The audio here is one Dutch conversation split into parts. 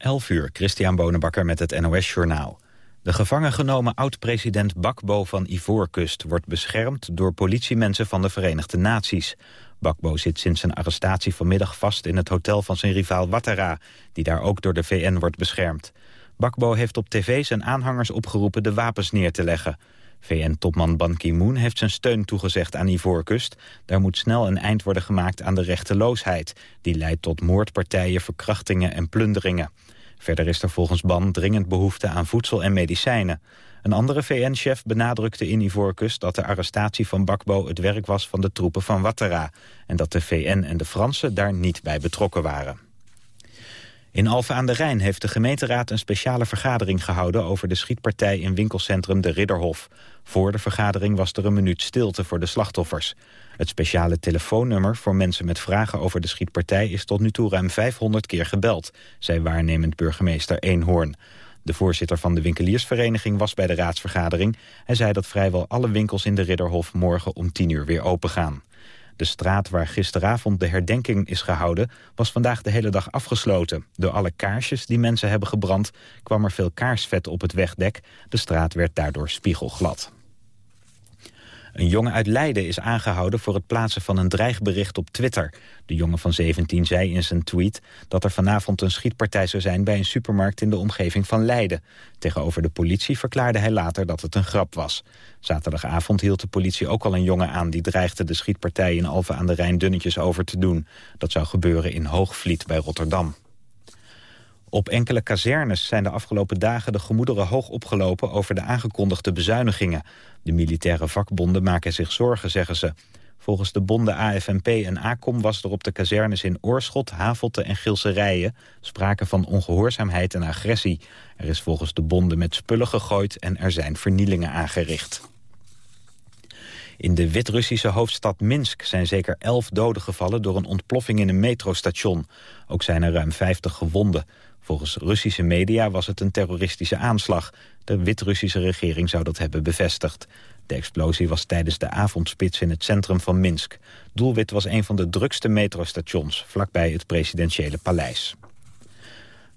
11 uur, Christian Bonenbakker met het NOS Journaal. De gevangen genomen oud-president Bakbo van Ivoorkust... wordt beschermd door politiemensen van de Verenigde Naties. Bakbo zit sinds zijn arrestatie vanmiddag vast in het hotel van zijn rivaal Ouattara... die daar ook door de VN wordt beschermd. Bakbo heeft op tv zijn aanhangers opgeroepen de wapens neer te leggen. VN-topman Ban Ki-moon heeft zijn steun toegezegd aan Ivoorkust. Daar moet snel een eind worden gemaakt aan de rechteloosheid. Die leidt tot moordpartijen, verkrachtingen en plunderingen. Verder is er volgens Ban dringend behoefte aan voedsel en medicijnen. Een andere VN-chef benadrukte in Ivoorkust dat de arrestatie van Bakbo het werk was van de troepen van Ouattara... en dat de VN en de Fransen daar niet bij betrokken waren. In Alphen aan de Rijn heeft de gemeenteraad een speciale vergadering gehouden over de schietpartij in winkelcentrum De Ridderhof. Voor de vergadering was er een minuut stilte voor de slachtoffers. Het speciale telefoonnummer voor mensen met vragen over de schietpartij is tot nu toe ruim 500 keer gebeld, zei waarnemend burgemeester Eenhoorn. De voorzitter van de winkeliersvereniging was bij de raadsvergadering. Hij zei dat vrijwel alle winkels in de Ridderhof morgen om 10 uur weer open gaan. De straat waar gisteravond de herdenking is gehouden... was vandaag de hele dag afgesloten. Door alle kaarsjes die mensen hebben gebrand... kwam er veel kaarsvet op het wegdek. De straat werd daardoor spiegelglad. Een jongen uit Leiden is aangehouden voor het plaatsen van een dreigbericht op Twitter. De jongen van 17 zei in zijn tweet dat er vanavond een schietpartij zou zijn bij een supermarkt in de omgeving van Leiden. Tegenover de politie verklaarde hij later dat het een grap was. Zaterdagavond hield de politie ook al een jongen aan die dreigde de schietpartij in Alphen aan de Rijn dunnetjes over te doen. Dat zou gebeuren in Hoogvliet bij Rotterdam. Op enkele kazernes zijn de afgelopen dagen de gemoederen hoog opgelopen over de aangekondigde bezuinigingen. De militaire vakbonden maken zich zorgen, zeggen ze. Volgens de bonden AFNP en ACOM was er op de kazernes in Oorschot, Havelte en Gilserijen sprake van ongehoorzaamheid en agressie. Er is volgens de bonden met spullen gegooid en er zijn vernielingen aangericht. In de Wit-Russische hoofdstad Minsk zijn zeker elf doden gevallen door een ontploffing in een metrostation. Ook zijn er ruim 50 gewonden. Volgens Russische media was het een terroristische aanslag. De Wit-Russische regering zou dat hebben bevestigd. De explosie was tijdens de avondspits in het centrum van Minsk. Doelwit was een van de drukste metrostations, vlakbij het presidentiële paleis.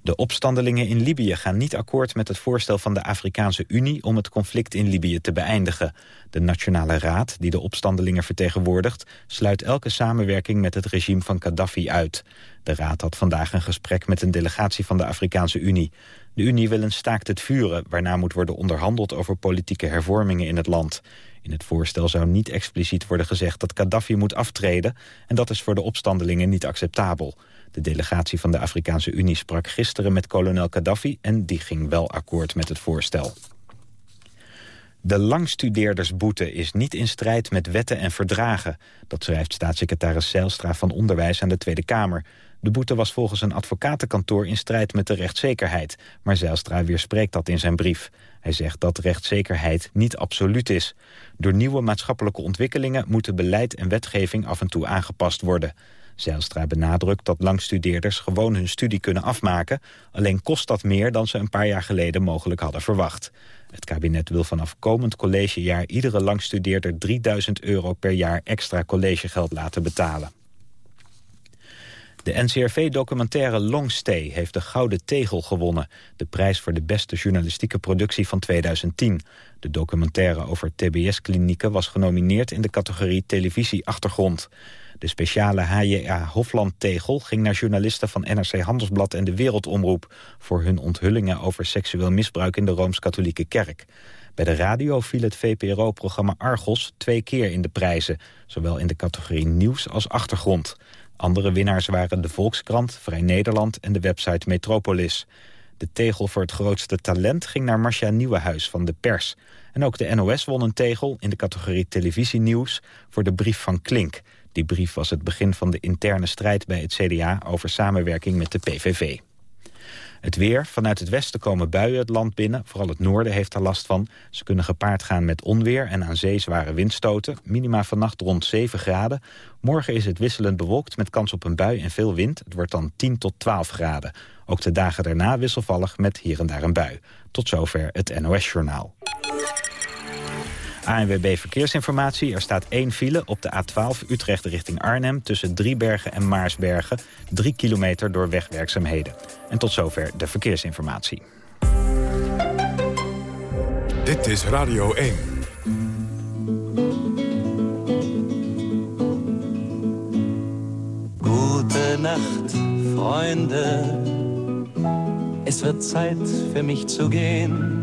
De opstandelingen in Libië gaan niet akkoord met het voorstel van de Afrikaanse Unie om het conflict in Libië te beëindigen. De Nationale Raad, die de opstandelingen vertegenwoordigt, sluit elke samenwerking met het regime van Gaddafi uit. De Raad had vandaag een gesprek met een delegatie van de Afrikaanse Unie. De Unie wil een staakt het vuren, waarna moet worden onderhandeld over politieke hervormingen in het land. In het voorstel zou niet expliciet worden gezegd dat Gaddafi moet aftreden en dat is voor de opstandelingen niet acceptabel. De delegatie van de Afrikaanse Unie sprak gisteren met kolonel Gaddafi... en die ging wel akkoord met het voorstel. De langstudeerdersboete is niet in strijd met wetten en verdragen. Dat schrijft staatssecretaris Zijlstra van Onderwijs aan de Tweede Kamer. De boete was volgens een advocatenkantoor in strijd met de rechtszekerheid. Maar Zijlstra weerspreekt dat in zijn brief. Hij zegt dat rechtszekerheid niet absoluut is. Door nieuwe maatschappelijke ontwikkelingen moeten beleid en wetgeving af en toe aangepast worden. Zijlstra benadrukt dat langstudeerders gewoon hun studie kunnen afmaken. Alleen kost dat meer dan ze een paar jaar geleden mogelijk hadden verwacht. Het kabinet wil vanaf komend collegejaar iedere langstudeerder 3000 euro per jaar extra collegegeld laten betalen. De NCRV-documentaire Longstay heeft de Gouden Tegel gewonnen. De prijs voor de beste journalistieke productie van 2010. De documentaire over TBS-klinieken was genomineerd in de categorie televisie achtergrond. De speciale HJA Hofland-tegel ging naar journalisten van NRC Handelsblad en de Wereldomroep... voor hun onthullingen over seksueel misbruik in de Rooms-Katholieke Kerk. Bij de radio viel het VPRO-programma Argos twee keer in de prijzen... zowel in de categorie nieuws als achtergrond. Andere winnaars waren de Volkskrant, Vrij Nederland en de website Metropolis. De tegel voor het grootste talent ging naar Marcia Nieuwenhuis van de Pers. En ook de NOS won een tegel in de categorie televisienieuws... voor de brief van Klink... Die brief was het begin van de interne strijd bij het CDA over samenwerking met de PVV. Het weer. Vanuit het westen komen buien het land binnen. Vooral het noorden heeft er last van. Ze kunnen gepaard gaan met onweer en aan zee zware windstoten. Minima vannacht rond 7 graden. Morgen is het wisselend bewolkt met kans op een bui en veel wind. Het wordt dan 10 tot 12 graden. Ook de dagen daarna wisselvallig met hier en daar een bui. Tot zover het NOS-journaal. ANWB Verkeersinformatie. Er staat één file op de A12 Utrecht richting Arnhem... tussen Driebergen en Maarsbergen. Drie kilometer door wegwerkzaamheden. En tot zover de verkeersinformatie. Dit is Radio 1. Gute Nacht, Freunde. Es wird Zeit für mich zu gehen.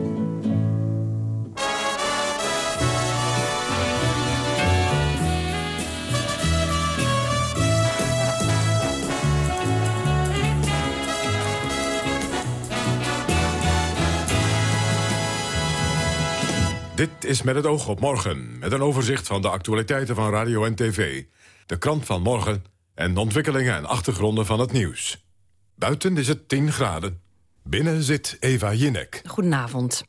Dit is met het oog op morgen, met een overzicht van de actualiteiten van radio en tv. De krant van morgen en de ontwikkelingen en achtergronden van het nieuws. Buiten is het 10 graden. Binnen zit Eva Jinek. Goedenavond.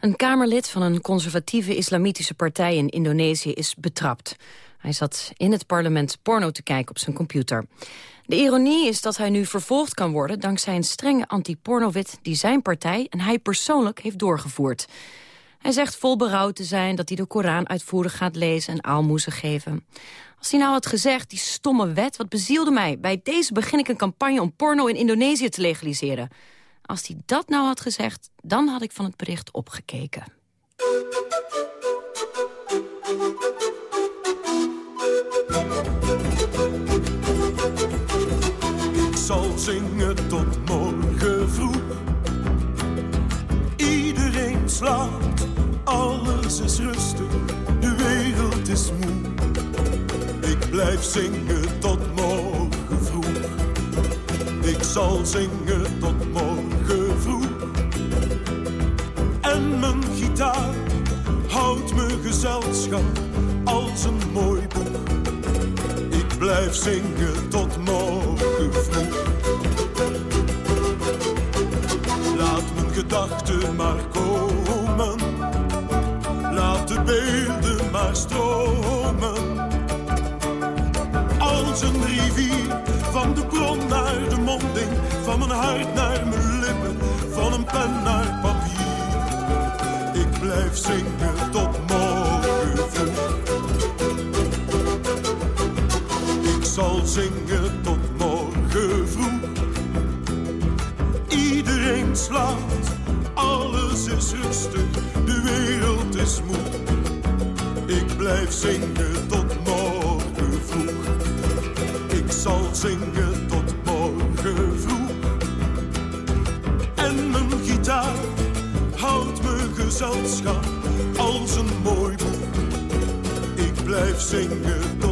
Een Kamerlid van een conservatieve islamitische partij in Indonesië is betrapt. Hij zat in het parlement porno te kijken op zijn computer. De ironie is dat hij nu vervolgd kan worden... dankzij een strenge anti-pornowet die zijn partij en hij persoonlijk heeft doorgevoerd. Hij zegt vol berouw te zijn dat hij de Koran uitvoerig gaat lezen en aalmoezen geven. Als hij nou had gezegd, die stomme wet, wat bezielde mij? Bij deze begin ik een campagne om porno in Indonesië te legaliseren. Als hij dat nou had gezegd, dan had ik van het bericht opgekeken. Ik zal zingen tot morgen vroeg. Iedereen slaapt, alles is rustig, de wereld is moe. Ik blijf zingen tot morgen vroeg. Ik zal zingen tot morgen vroeg. En mijn gitaar houdt me gezelschap als een mooi boek. Ik blijf zingen tot morgen vroeg. Laat mijn gedachten maar komen. Beelden maar stromen. Als een rivier, van de bron naar de monding. Van mijn hart naar mijn lippen, van een pen naar papier. Ik blijf zingen tot morgen. Ik zal zingen zingen tot morgen vroeg. Ik zal zingen tot morgen vroeg. En mijn gitaar houdt me gezelschap als een mooi boek. Ik blijf zingen tot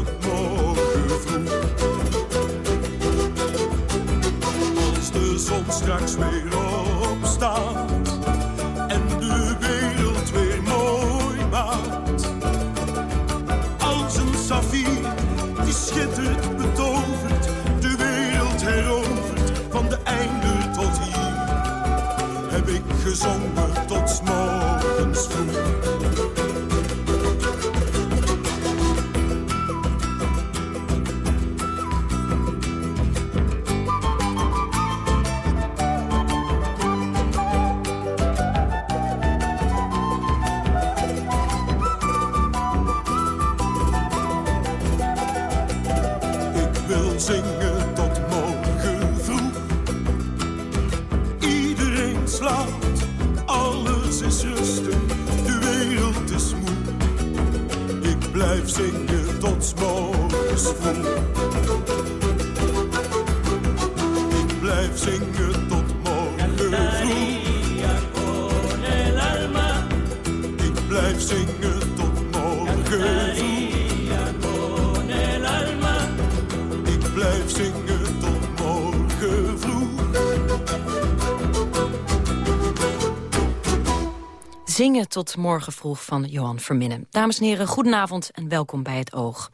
Zingen tot morgen vroeg van Johan Verminnen. Dames en heren, goedenavond en welkom bij het Oog.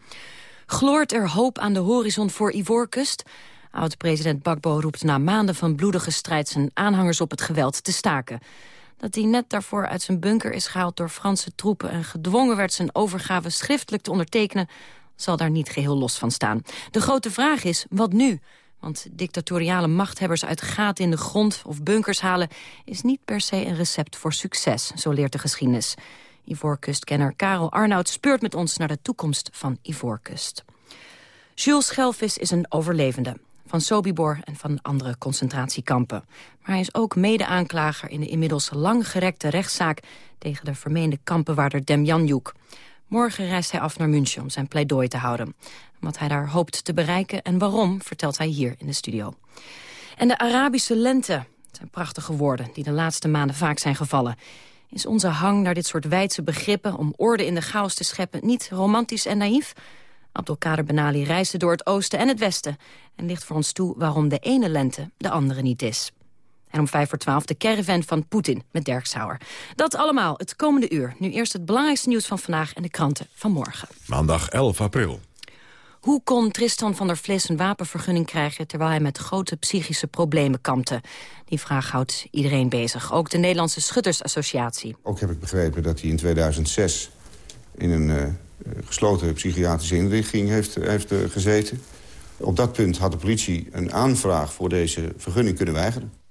Gloort er hoop aan de horizon voor Ivoorkust? Oud-president Bakbo roept na maanden van bloedige strijd... zijn aanhangers op het geweld te staken. Dat hij net daarvoor uit zijn bunker is gehaald door Franse troepen... en gedwongen werd zijn overgave schriftelijk te ondertekenen... zal daar niet geheel los van staan. De grote vraag is, wat nu? Want dictatoriale machthebbers uit gaten in de grond of bunkers halen... is niet per se een recept voor succes, zo leert de geschiedenis. Ivoorkustkenner Karel Arnoud speurt met ons naar de toekomst van Ivoorkust. Jules Schelvis is een overlevende van Sobibor en van andere concentratiekampen. Maar hij is ook mede-aanklager in de inmiddels langgerekte rechtszaak... tegen de vermeende kampenwaarder Demjanjuk. Morgen reist hij af naar München om zijn pleidooi te houden. Wat hij daar hoopt te bereiken en waarom, vertelt hij hier in de studio. En de Arabische lente, zijn prachtige woorden... die de laatste maanden vaak zijn gevallen. Is onze hang naar dit soort wijdse begrippen... om orde in de chaos te scheppen niet romantisch en naïef... Abdelkader Benali reisde door het oosten en het westen... en ligt voor ons toe waarom de ene lente de andere niet is. En om vijf voor twaalf de caravan van Poetin met Dirk Sauer. Dat allemaal het komende uur. Nu eerst het belangrijkste nieuws van vandaag en de kranten van morgen. Maandag 11 april. Hoe kon Tristan van der Vlis een wapenvergunning krijgen... terwijl hij met grote psychische problemen kampte? Die vraag houdt iedereen bezig, ook de Nederlandse Schuttersassociatie. Ook heb ik begrepen dat hij in 2006 in een uh, gesloten psychiatrische inrichting heeft, heeft uh, gezeten. Op dat punt had de politie een aanvraag voor deze vergunning kunnen weigeren.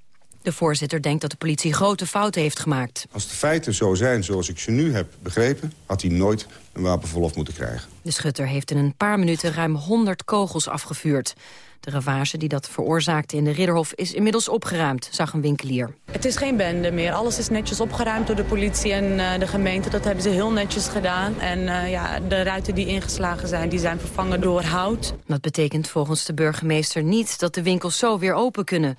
De voorzitter denkt dat de politie grote fouten heeft gemaakt. Als de feiten zo zijn zoals ik ze nu heb begrepen... had hij nooit een wapenverlof moeten krijgen. De schutter heeft in een paar minuten ruim 100 kogels afgevuurd. De ravage die dat veroorzaakte in de Ridderhof is inmiddels opgeruimd, zag een winkelier. Het is geen bende meer. Alles is netjes opgeruimd door de politie en uh, de gemeente. Dat hebben ze heel netjes gedaan. En uh, ja, de ruiten die ingeslagen zijn, die zijn vervangen door hout. Dat betekent volgens de burgemeester niet dat de winkels zo weer open kunnen.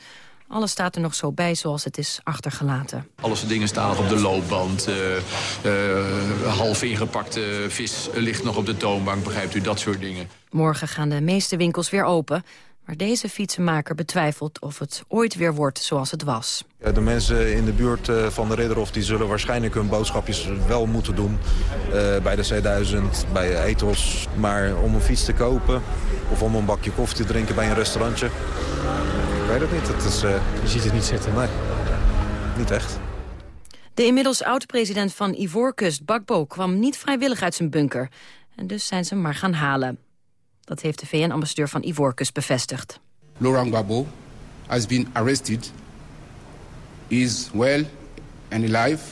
Alles staat er nog zo bij zoals het is achtergelaten. Alles dingen staan nog op de loopband. Uh, uh, half ingepakte vis ligt nog op de toonbank, begrijpt u, dat soort dingen. Morgen gaan de meeste winkels weer open. Maar deze fietsenmaker betwijfelt of het ooit weer wordt zoals het was. De mensen in de buurt eh, van de Ridderhof die zullen waarschijnlijk hun boodschapjes wel moeten doen. Uh, bij de C1000, bij Ethos. Maar om een fiets te kopen of om een bakje koffie te drinken bij een restaurantje... Weet het niet. Het is, uh, Je ziet het niet zitten. Nee, niet echt. De inmiddels oud-president van Ivoorkust, Bakbo, kwam niet vrijwillig uit zijn bunker. En dus zijn ze hem maar gaan halen. Dat heeft de VN-ambassadeur van Ivoorkust bevestigd. Laurent Gbagbo has been arrested. He is well and alive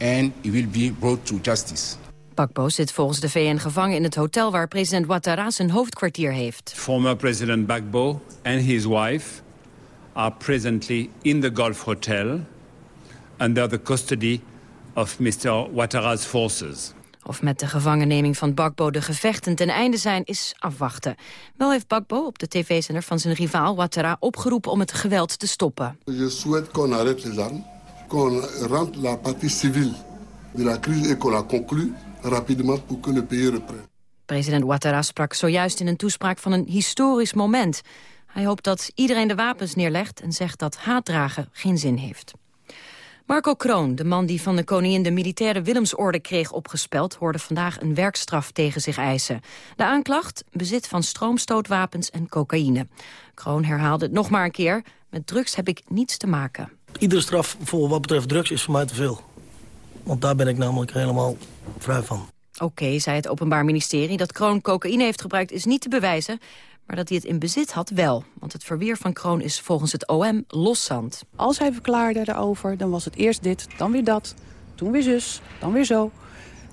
and he will be brought to justice. Bakbo zit volgens de VN gevangen in het hotel waar president Ouattara zijn hoofdkwartier heeft. Former president Bakbo and his wife are presently in the Gulf Hotel under the custody of Mr. Ouattara's forces. Of met de gevangenneming van Bakbo de gevechten ten einde zijn, is afwachten. Wel heeft Bakbo op de tv-zender van zijn rivaal Ouattara opgeroepen om het geweld te stoppen. Je souhaite qu'on arrête les armes, qu'on rentre la partie civile de la crise et qu'on la conclue rapidement pour que le pays reprenne. President Ouattara sprak zojuist in een toespraak van een historisch moment. Hij hoopt dat iedereen de wapens neerlegt en zegt dat haatdragen geen zin heeft. Marco Kroon, de man die van de koningin de militaire Willemsorde kreeg opgespeld... hoorde vandaag een werkstraf tegen zich eisen. De aanklacht? Bezit van stroomstootwapens en cocaïne. Kroon herhaalde het nog maar een keer. Met drugs heb ik niets te maken. Iedere straf voor wat betreft drugs is voor mij te veel. Want daar ben ik namelijk helemaal vrij van. Oké, okay, zei het Openbaar Ministerie. Dat Kroon cocaïne heeft gebruikt is niet te bewijzen... maar dat hij het in bezit had wel. Want het verweer van Kroon is volgens het OM loszand. Als hij verklaarde daarover, dan was het eerst dit, dan weer dat... toen weer zus, dan weer zo.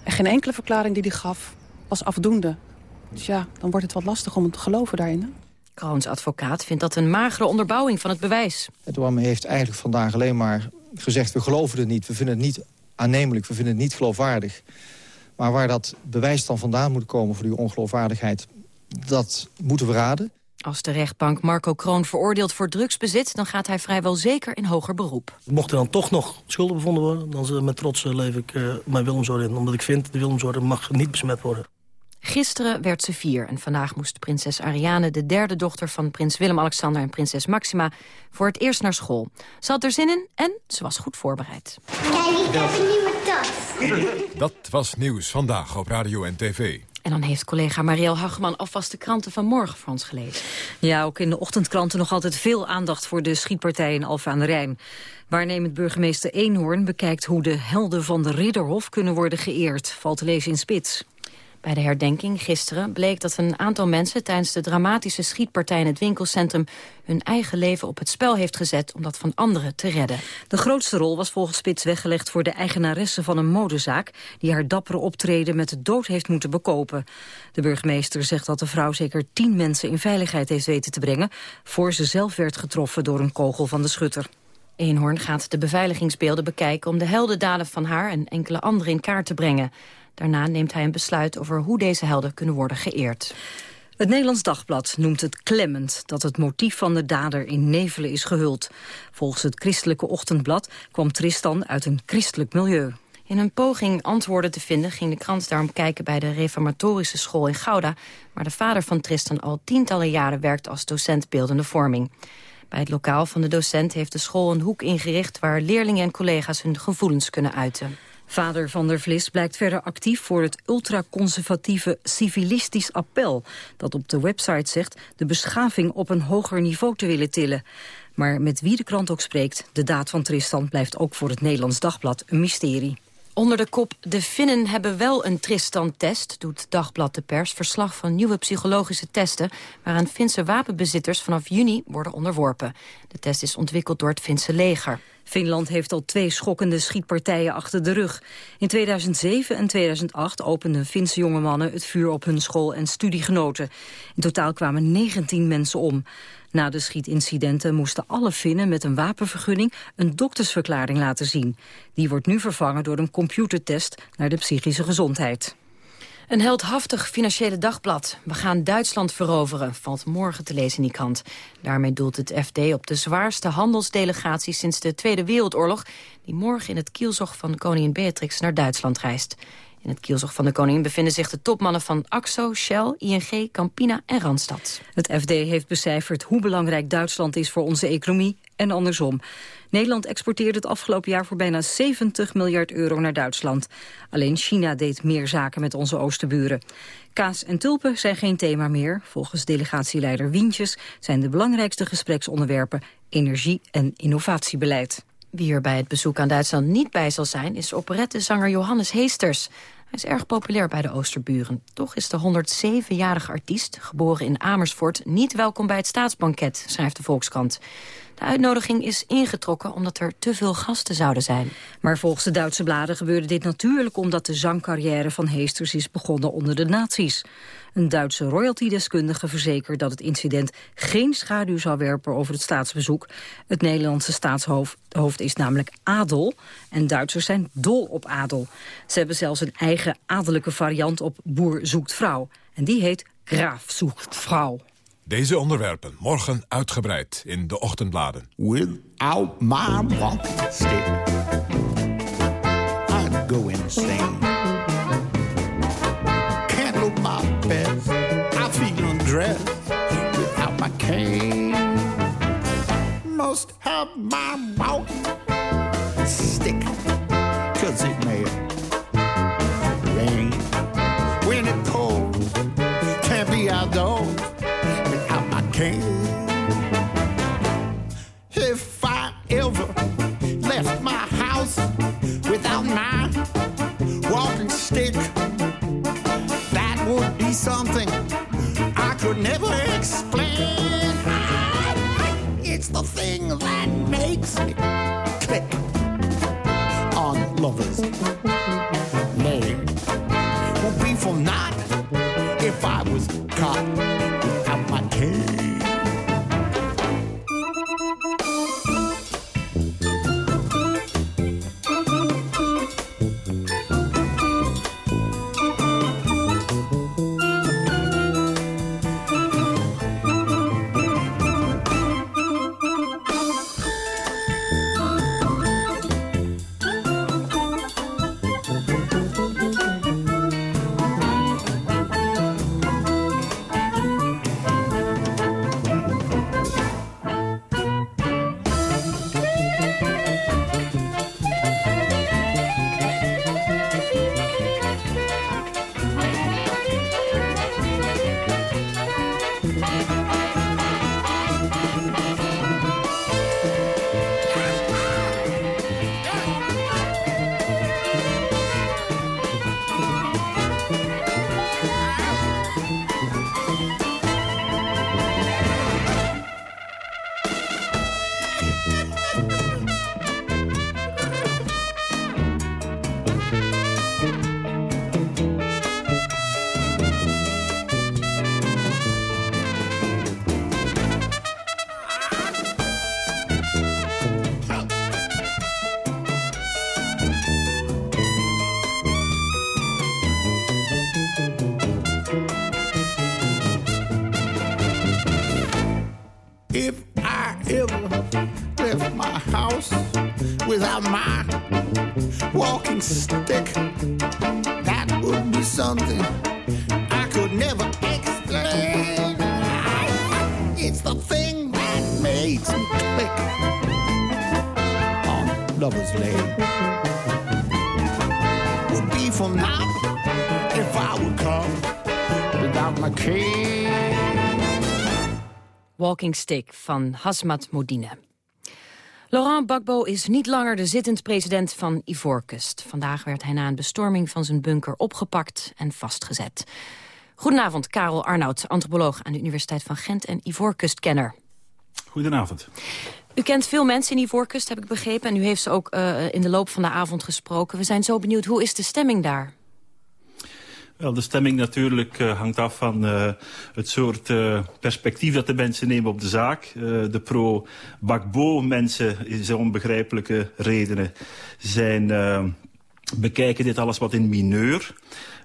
En geen enkele verklaring die hij gaf was afdoende. Dus ja, dan wordt het wat lastig om te geloven daarin. Hè? Kroons advocaat vindt dat een magere onderbouwing van het bewijs. Het OM heeft eigenlijk vandaag alleen maar gezegd... we geloven het niet, we vinden het niet aannemelijk, we vinden het niet geloofwaardig. Maar waar dat bewijs dan vandaan moet komen voor die ongeloofwaardigheid... dat moeten we raden. Als de rechtbank Marco Kroon veroordeelt voor drugsbezit... dan gaat hij vrijwel zeker in hoger beroep. Mocht er dan toch nog schulden bevonden worden... dan met trots leef ik uh, mijn Willemsorde in. Omdat ik vind, de Willemsorde mag niet besmet worden. Gisteren werd ze vier en vandaag moest prinses Ariane... de derde dochter van prins Willem-Alexander en prinses Maxima... voor het eerst naar school. Ze had er zin in en ze was goed voorbereid. Kijk, ik heb een nieuwe tas. Dat was Nieuws Vandaag op Radio en TV. En dan heeft collega Marielle Hageman alvast de kranten van morgen voor ons gelezen. Ja, ook in de ochtendkranten nog altijd veel aandacht voor de schietpartij in Alfa aan de Rijn. Waarnemend burgemeester Eenhoorn bekijkt hoe de helden van de Ridderhof kunnen worden geëerd. Valt te lezen in Spits. Bij de herdenking gisteren bleek dat een aantal mensen... tijdens de dramatische schietpartij in het winkelcentrum... hun eigen leven op het spel heeft gezet om dat van anderen te redden. De grootste rol was volgens Spits weggelegd voor de eigenaresse van een modezaak... die haar dappere optreden met de dood heeft moeten bekopen. De burgemeester zegt dat de vrouw zeker tien mensen in veiligheid heeft weten te brengen... voor ze zelf werd getroffen door een kogel van de schutter. Eenhoorn gaat de beveiligingsbeelden bekijken... om de heldendaden van haar en enkele anderen in kaart te brengen. Daarna neemt hij een besluit over hoe deze helden kunnen worden geëerd. Het Nederlands Dagblad noemt het klemmend dat het motief van de dader in nevelen is gehuld. Volgens het christelijke ochtendblad kwam Tristan uit een christelijk milieu. In een poging antwoorden te vinden ging de krant daarom kijken bij de reformatorische school in Gouda, waar de vader van Tristan al tientallen jaren werkt als docent beeldende vorming. Bij het lokaal van de docent heeft de school een hoek ingericht waar leerlingen en collega's hun gevoelens kunnen uiten. Vader van der Vlis blijkt verder actief voor het ultraconservatieve civilistisch appel... dat op de website zegt de beschaving op een hoger niveau te willen tillen. Maar met wie de krant ook spreekt, de daad van Tristan blijft ook voor het Nederlands Dagblad een mysterie. Onder de kop De Finnen hebben wel een Tristan-test... doet Dagblad de Pers verslag van nieuwe psychologische testen... waaraan Finse wapenbezitters vanaf juni worden onderworpen. De test is ontwikkeld door het Finse leger. Finland heeft al twee schokkende schietpartijen achter de rug. In 2007 en 2008 openden Finse jonge mannen het vuur op hun school- en studiegenoten. In totaal kwamen 19 mensen om. Na de schietincidenten moesten alle Finnen met een wapenvergunning een doktersverklaring laten zien. Die wordt nu vervangen door een computertest naar de psychische gezondheid. Een heldhaftig financiële dagblad. We gaan Duitsland veroveren, valt morgen te lezen in die krant. Daarmee doelt het FD op de zwaarste handelsdelegatie sinds de Tweede Wereldoorlog... die morgen in het kielzog van koningin Beatrix naar Duitsland reist. In het kielzog van de koningin bevinden zich de topmannen van AXO, Shell, ING, Campina en Randstad. Het FD heeft becijferd hoe belangrijk Duitsland is voor onze economie en andersom. Nederland exporteerde het afgelopen jaar voor bijna 70 miljard euro naar Duitsland. Alleen China deed meer zaken met onze oosterburen. Kaas en tulpen zijn geen thema meer. Volgens delegatieleider Wientjes zijn de belangrijkste gespreksonderwerpen energie- en innovatiebeleid. Wie er bij het bezoek aan Duitsland niet bij zal zijn... is operettezanger Johannes Heesters. Hij is erg populair bij de Oosterburen. Toch is de 107-jarige artiest, geboren in Amersfoort... niet welkom bij het staatsbanket, schrijft de Volkskrant. De uitnodiging is ingetrokken omdat er te veel gasten zouden zijn. Maar volgens de Duitse bladen gebeurde dit natuurlijk... omdat de zangcarrière van Heesters is begonnen onder de nazi's. Een Duitse royalty-deskundige verzekert dat het incident geen schaduw zou werpen over het staatsbezoek. Het Nederlandse staatshoofd is namelijk adel en Duitsers zijn dol op adel. Ze hebben zelfs een eigen adellijke variant op boer zoekt vrouw. En die heet graaf zoekt vrouw. Deze onderwerpen morgen uitgebreid in de ochtendbladen. Without my walking stick, I'd go insane. Can't look my best, I feel undressed without my cane. Must have my walking stick, cause it cane. If I ever left my house without my walking stick, that would be something I could never explain. Ah, it's the thing that makes me click on lovers' Lover's Lane. Would be for now if I would come without my cane. Walking Stick van Hasmat Modine. Laurent Gbagbo is niet langer de zittend president van Ivoorkust. Vandaag werd hij na een bestorming van zijn bunker opgepakt en vastgezet. Goedenavond, Karel Arnoud, antropoloog aan de Universiteit van Gent en Ivoorkustkenner. Goedenavond. U kent veel mensen in Ivoorkust, heb ik begrepen. En u heeft ze ook uh, in de loop van de avond gesproken. We zijn zo benieuwd, hoe is de stemming daar? Wel, de stemming natuurlijk uh, hangt af van uh, het soort perspectief dat de mensen nemen op de zaak. de pro-Bakbo-mensen, is om begrijpelijke redenen, zijn, bekijken dit alles wat in mineur.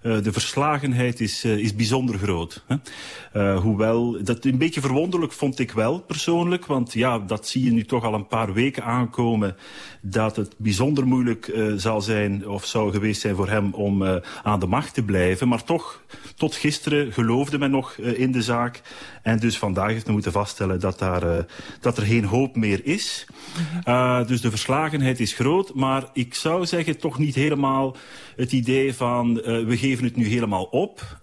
Uh, de verslagenheid is, uh, is bijzonder groot. Hè? Uh, hoewel, dat een beetje verwonderlijk vond ik wel persoonlijk. Want ja, dat zie je nu toch al een paar weken aankomen. Dat het bijzonder moeilijk zal zijn of zou geweest zijn voor hem om aan de macht te blijven. Maar toch, tot gisteren geloofde men nog in de zaak. En dus vandaag heeft men moeten vaststellen dat, daar, dat er geen hoop meer is. Uh, dus de verslagenheid is groot. Maar ik zou zeggen toch niet helemaal het idee van uh, we geven het nu helemaal op.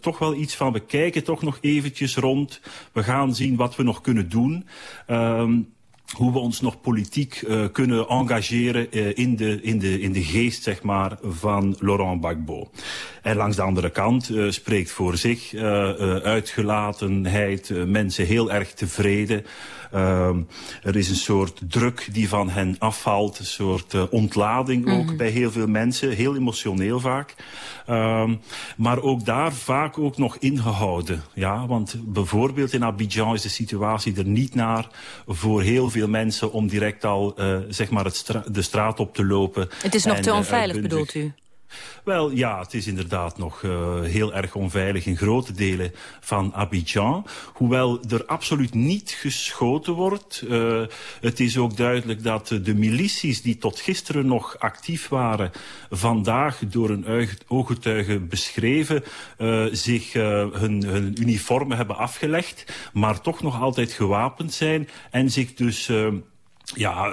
Toch wel iets van we kijken toch nog eventjes rond. We gaan zien wat we nog kunnen doen. Um, hoe we ons nog politiek uh, kunnen engageren uh, in, de, in, de, in de geest zeg maar, van Laurent Gbagbo. En langs de andere kant uh, spreekt voor zich uitgelatenheid, mensen heel erg tevreden. Uh, er is een soort druk die van hen afvalt, een soort uh, ontlading mm -hmm. ook bij heel veel mensen, heel emotioneel vaak. Uh, maar ook daar vaak ook nog ingehouden. Ja, want bijvoorbeeld in Abidjan is de situatie er niet naar voor heel veel mensen om direct al uh, zeg maar het stra de straat op te lopen. Het is nog en, te onveilig, bedoelt u? Wel, ja, het is inderdaad nog uh, heel erg onveilig in grote delen van Abidjan. Hoewel er absoluut niet geschoten wordt. Uh, het is ook duidelijk dat de milities die tot gisteren nog actief waren... vandaag door een ooggetuige beschreven... Uh, zich hun, hun uniformen hebben afgelegd... maar toch nog altijd gewapend zijn en zich dus ja,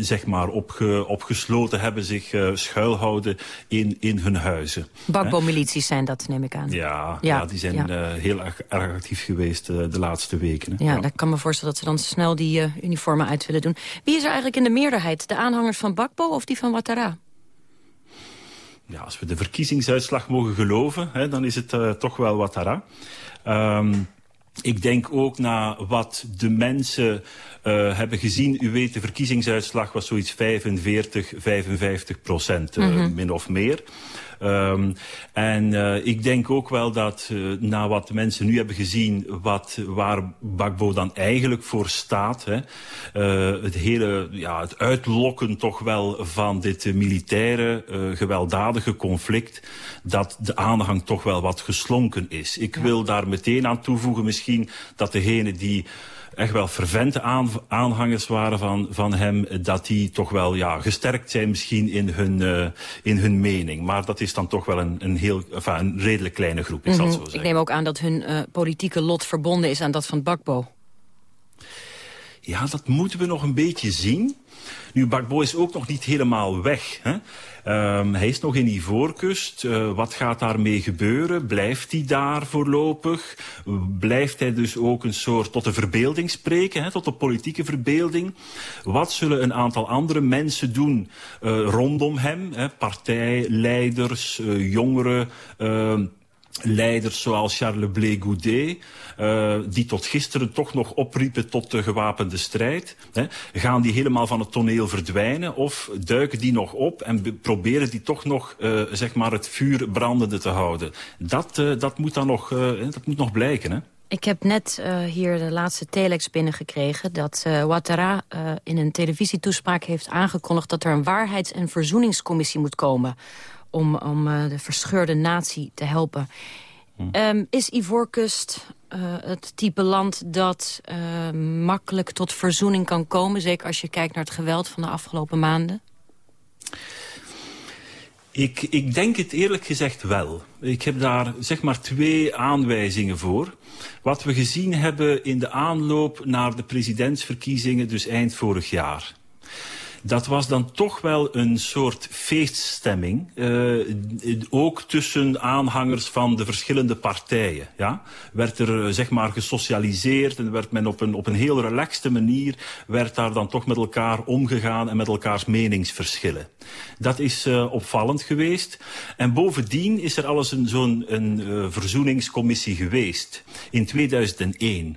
zeg maar opge, opgesloten hebben, zich uh, schuilhouden in, in hun huizen. Bakbo-milities zijn dat, neem ik aan. Ja, ja. ja die zijn ja. Uh, heel erg, erg, actief geweest uh, de laatste weken. Ja, ja, ik kan me voorstellen dat ze dan snel die uniformen uit willen doen. Wie is er eigenlijk in de meerderheid? De aanhangers van Bakbo of die van Ouattara? Ja, als we de verkiezingsuitslag mogen geloven, hè, dan is het toch wel Ouattara. Um, ik denk ook naar wat de mensen uh, hebben gezien. U weet, de verkiezingsuitslag was zoiets 45, 55 procent, uh, mm -hmm. min of meer. Um, en uh, ik denk ook wel dat uh, na wat de mensen nu hebben gezien... Wat, waar Bakbo dan eigenlijk voor staat... Hè, uh, het hele ja, het uitlokken toch wel van dit militaire gewelddadige conflict... dat de aanhang toch wel wat geslonken is. Ik ja. wil daar meteen aan toevoegen misschien dat degene die echt wel fervente aan, aanhangers waren van, van hem... dat die toch wel ja, gesterkt zijn misschien in hun, uh, in hun mening. Maar dat is dan toch wel een, een, heel, enfin, een redelijk kleine groep, ik mm -hmm. zal zo zeggen. Ik neem ook aan dat hun uh, politieke lot verbonden is aan dat van Bakbo. Ja, dat moeten we nog een beetje zien. Nu, Bakbo is ook nog niet helemaal weg. Hè? Um, hij is nog in Ivoorkust. Uh, wat gaat daarmee gebeuren? Blijft hij daar voorlopig? Blijft hij dus ook een soort tot de verbeelding spreken, hè, tot de politieke verbeelding? Wat zullen een aantal andere mensen doen uh, rondom hem? Hè? Partijleiders, uh, jongeren... Leiders zoals Charles Blé Goudet, uh, die tot gisteren toch nog opriepen tot de gewapende strijd. Hè. Gaan die helemaal van het toneel verdwijnen of duiken die nog op en proberen die toch nog uh, zeg maar het vuur brandende te houden? Dat, uh, dat, moet, dan nog, dat moet nog blijken. Hè. Ik heb net hier de laatste telex binnengekregen... dat uh, Ouattara in een televisietoespraak heeft aangekondigd... dat er een waarheids- en verzoeningscommissie moet komen om, om uh, de verscheurde natie te helpen. Hm. Um, is Ivoorkust uh, het type land dat uh, makkelijk tot verzoening kan komen? Zeker als je kijkt naar het geweld van de afgelopen maanden? Ik, ik denk het eerlijk gezegd wel. Ik heb daar zeg maar twee aanwijzingen voor. Wat we gezien hebben in de aanloop naar de presidentsverkiezingen, dus eind vorig jaar dat was dan toch wel een soort feeststemming. Uh, ook tussen aanhangers van de verschillende partijen. Ja? Werd er uh, zeg maar gesocialiseerd en werd men op een, op een heel relaxte manier... werd daar dan toch met elkaar omgegaan en met elkaars meningsverschillen. Dat is uh, opvallend geweest. En bovendien is er alles zo'n een, verzoeningscommissie geweest in 2001.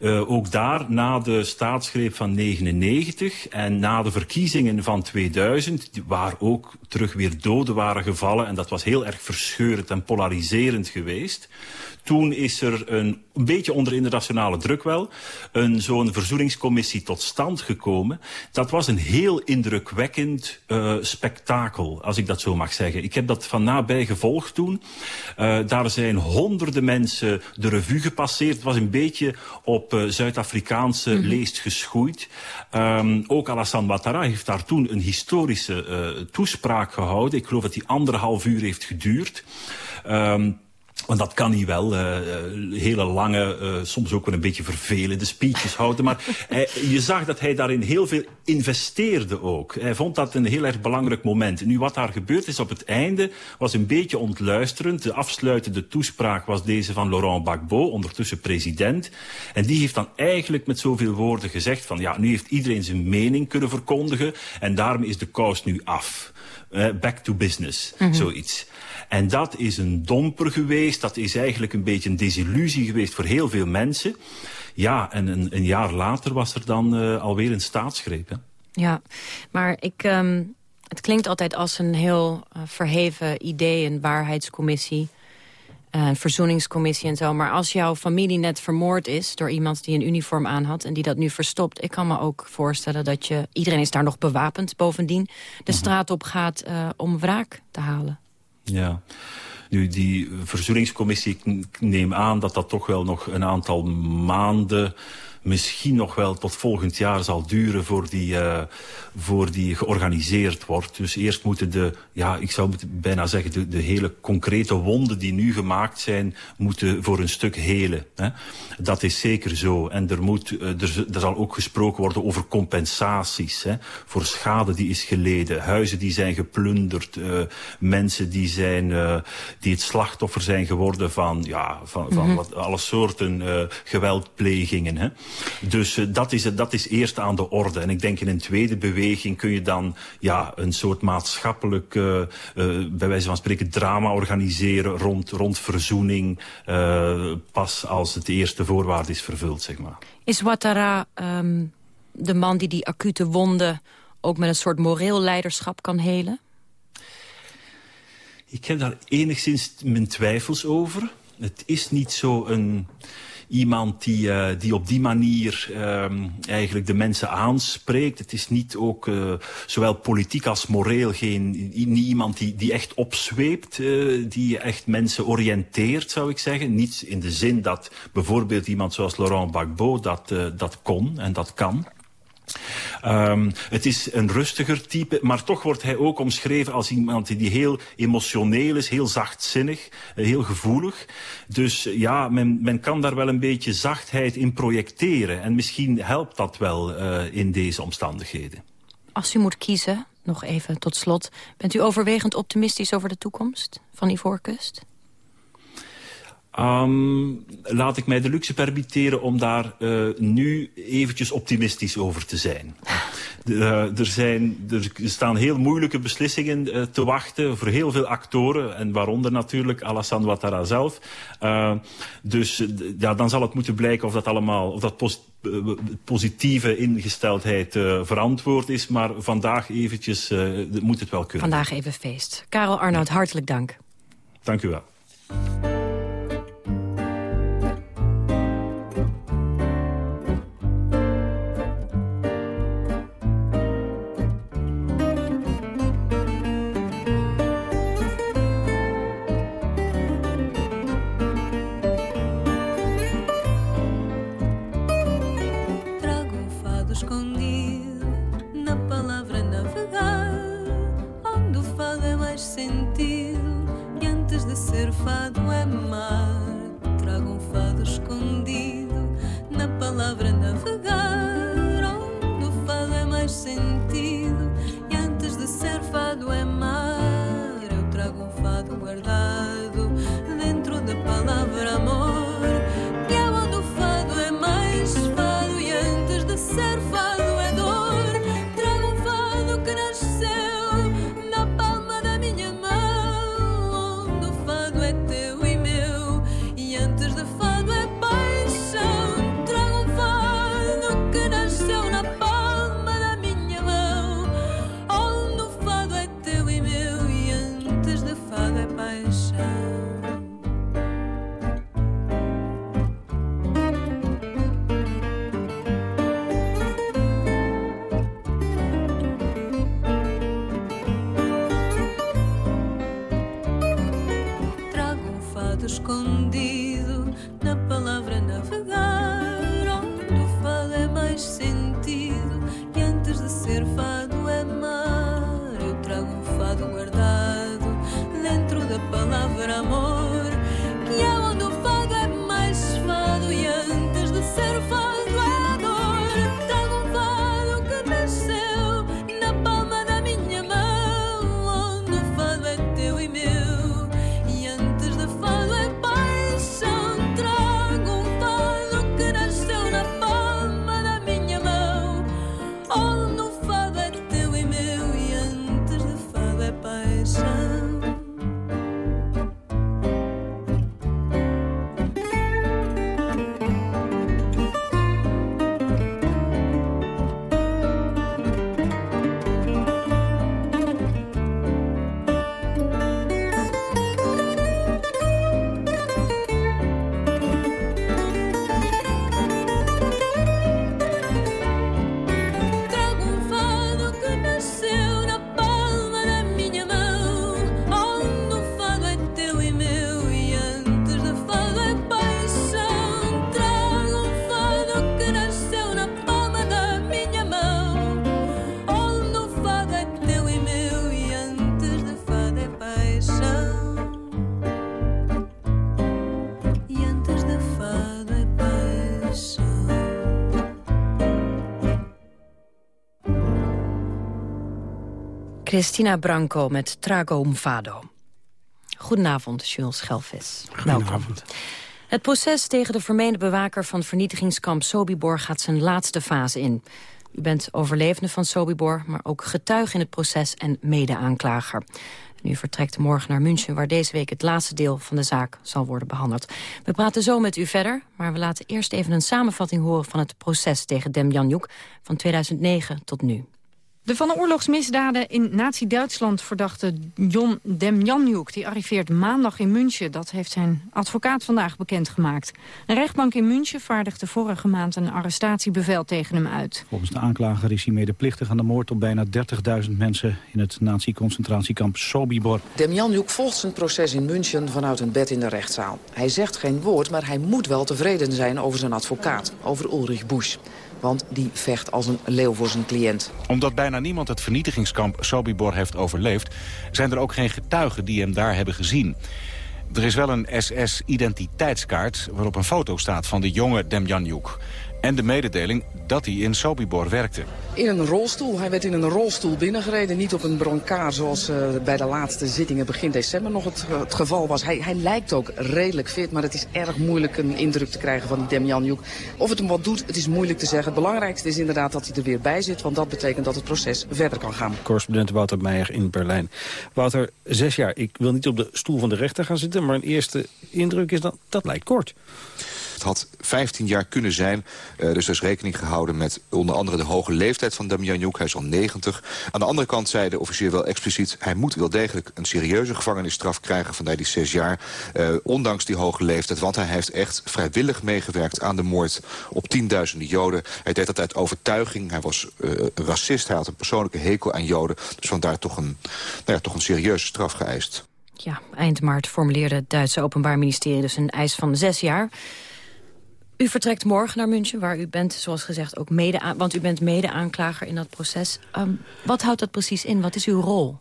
Uh, ook daar, na de staatsgreep van 99 en na de verkiezingen van 2000... waar ook terug weer doden waren gevallen... en dat was heel erg verscheurend en polariserend geweest... Toen is er een, beetje onder internationale druk wel... een zo'n verzoeningscommissie tot stand gekomen. Dat was een heel indrukwekkend uh, spektakel, als ik dat zo mag zeggen. Ik heb dat van nabij gevolgd toen. Uh, daar zijn honderden mensen de revue gepasseerd. Het was een beetje op uh, Zuid-Afrikaanse mm -hmm. leest geschoeid. Um, ook Alassane Ouattara heeft daar toen een historische toespraak gehouden. Ik geloof dat die anderhalf uur heeft geduurd. Um, want dat kan hij wel. Uh, hele lange, uh, soms ook wel een beetje vervelende speeches houden. Maar hij, je zag dat hij daarin heel veel investeerde ook. Hij vond dat een heel erg belangrijk moment. Nu wat daar gebeurd is op het einde was een beetje ontluisterend. De afsluitende toespraak was deze van Laurent Gbagbo, ondertussen president. En die heeft dan eigenlijk met zoveel woorden gezegd van... ja, nu heeft iedereen zijn mening kunnen verkondigen... en daarmee is de kous nu af. Uh, back to business, mm -hmm. zoiets. En dat is een domper geweest. Dat is eigenlijk een beetje een desillusie geweest voor heel veel mensen. Ja, en een, een jaar later was er dan uh, alweer een staatsgreep. Hè? Ja, maar ik, um, het klinkt altijd als een heel uh, verheven idee, een waarheidscommissie. Uh, een verzoeningscommissie en zo. Maar als jouw familie net vermoord is door iemand die een uniform aan had... en die dat nu verstopt, ik kan me ook voorstellen dat je... iedereen is daar nog bewapend bovendien... de -hmm. straat op gaat uh, om wraak te halen. Ja. Nu, die verzoeningscommissie, ik neem aan dat dat toch wel nog een aantal maanden misschien nog wel tot volgend jaar zal duren voor die, uh, voor die georganiseerd wordt. Dus eerst moeten de, ja, ik zou bijna zeggen, de, de hele concrete wonden die nu gemaakt zijn, moeten voor een stuk helen. Hè. Dat is zeker zo. En er, moet, uh, er, er zal ook gesproken worden over compensaties hè, voor schade die is geleden. Huizen die zijn geplunderd, uh, mensen die, zijn, uh, die het slachtoffer zijn geworden van, ja, van, van mm -hmm. wat, alle soorten geweldplegingen. Hè. Dus uh, dat, is, dat is eerst aan de orde. En ik denk in een tweede beweging kun je dan ja, een soort maatschappelijk, uh, uh, bij wijze van spreken, drama organiseren rond, rond verzoening. pas als het eerste voorwaarde is vervuld, zeg maar. Is Ouattara um, de man die die acute wonden ook met een soort moreel leiderschap kan helen? Ik heb daar enigszins mijn twijfels over. Het is niet zo een iemand die, uh, die op die manier um, eigenlijk de mensen aanspreekt. Het is niet ook uh, zowel politiek als moreel geen, niet iemand die, die echt opzweept, uh, die echt mensen oriënteert, zou ik zeggen. Niet in de zin dat bijvoorbeeld iemand zoals Laurent Gbagbo dat, dat kon en dat kan. Um, het is een rustiger type, maar toch wordt hij ook omschreven als iemand die heel emotioneel is, heel zachtzinnig, heel gevoelig. Dus ja, men, men kan daar wel een beetje zachtheid in projecteren. En misschien helpt dat wel uh, in deze omstandigheden. Als u moet kiezen, nog even tot slot... bent u overwegend optimistisch over de toekomst van Ivoorkust? Um, laat ik mij de luxe permitteren om daar uh, nu eventjes optimistisch over te zijn. De, uh, er, zijn, er staan heel moeilijke beslissingen uh, te wachten voor heel veel actoren. En waaronder natuurlijk Alassane Ouattara zelf. dus ja, dan zal het moeten blijken of dat allemaal... Of dat post, positieve ingesteldheid verantwoord is. Maar vandaag eventjes moet het wel kunnen. Vandaag even feest. Karel Arnoud, hartelijk dank. Dank u wel. Christina Branco met Trago um Fado. Goedenavond, Jules Schelvis. Goedenavond. Het proces tegen de vermeende bewaker van vernietigingskamp Sobibor gaat zijn laatste fase in. U bent overlevende van Sobibor, maar ook getuige in het proces en mede-aanklager. U vertrekt morgen naar München, waar deze week het laatste deel van de zaak zal worden behandeld. We praten zo met u verder, maar we laten eerst even een samenvatting horen van het proces tegen Demjanjuk van 2009 tot nu. De van de oorlogsmisdaden in Nazi-Duitsland verdachte John Demjanjuk... die arriveert maandag in München. Dat heeft zijn advocaat vandaag bekendgemaakt. Een rechtbank in München vaardigde vorige maand een arrestatiebevel tegen hem uit. Volgens de aanklager is hij medeplichtig aan de moord op bijna 30.000 mensen... in het nazi-concentratiekamp Sobibor. Demjanjuk volgt zijn proces in München vanuit een bed in de rechtszaal. Hij zegt geen woord, maar hij moet wel tevreden zijn over zijn advocaat, over Ulrich Busch. Want die vecht als een leeuw voor zijn cliënt. Omdat bijna niemand het vernietigingskamp Sobibor heeft overleefd... zijn er ook geen getuigen die hem daar hebben gezien. Er is wel een SS-identiteitskaart waarop een foto staat van de jonge Demjanjuk. En de mededeling dat hij in Sobibor werkte. In een rolstoel. Hij werd in een rolstoel binnengereden. Niet op een brancard zoals eh, bij de laatste zittingen begin december nog het, het geval was. Hij, hij lijkt ook redelijk fit, maar het is erg moeilijk een indruk te krijgen van die Demjanjuk. Of het hem wat doet, het is moeilijk te zeggen. Het belangrijkste is inderdaad dat hij er weer bij zit, want dat betekent dat het proces verder kan gaan. Correspondent Wouter Meijer in Berlijn. Wouter, zes jaar. Ik wil niet op de stoel van de rechter gaan zitten... maar een eerste indruk is dan, dat lijkt kort. Het had 15 jaar kunnen zijn. Uh, dus er is rekening gehouden met onder andere de hoge leeftijd van Demjanjuk. Hij is al 90. Aan de andere kant zei de officier wel expliciet... hij moet wel degelijk een serieuze gevangenisstraf krijgen... vandaar die zes jaar, uh, ondanks die hoge leeftijd. Want hij heeft echt vrijwillig meegewerkt aan de moord op tienduizenden Joden. Hij deed dat uit overtuiging. Hij was uh, racist. Hij had een persoonlijke hekel aan Joden. Dus vandaar toch een, nou ja, toch een serieuze straf geëist. Ja, eind maart formuleerde het Duitse Openbaar Ministerie dus een eis van zes jaar. U vertrekt morgen naar München, waar u bent, zoals gezegd, ook mede want u bent mede-aanklager in dat proces. Um, wat houdt dat precies in? Wat is uw rol?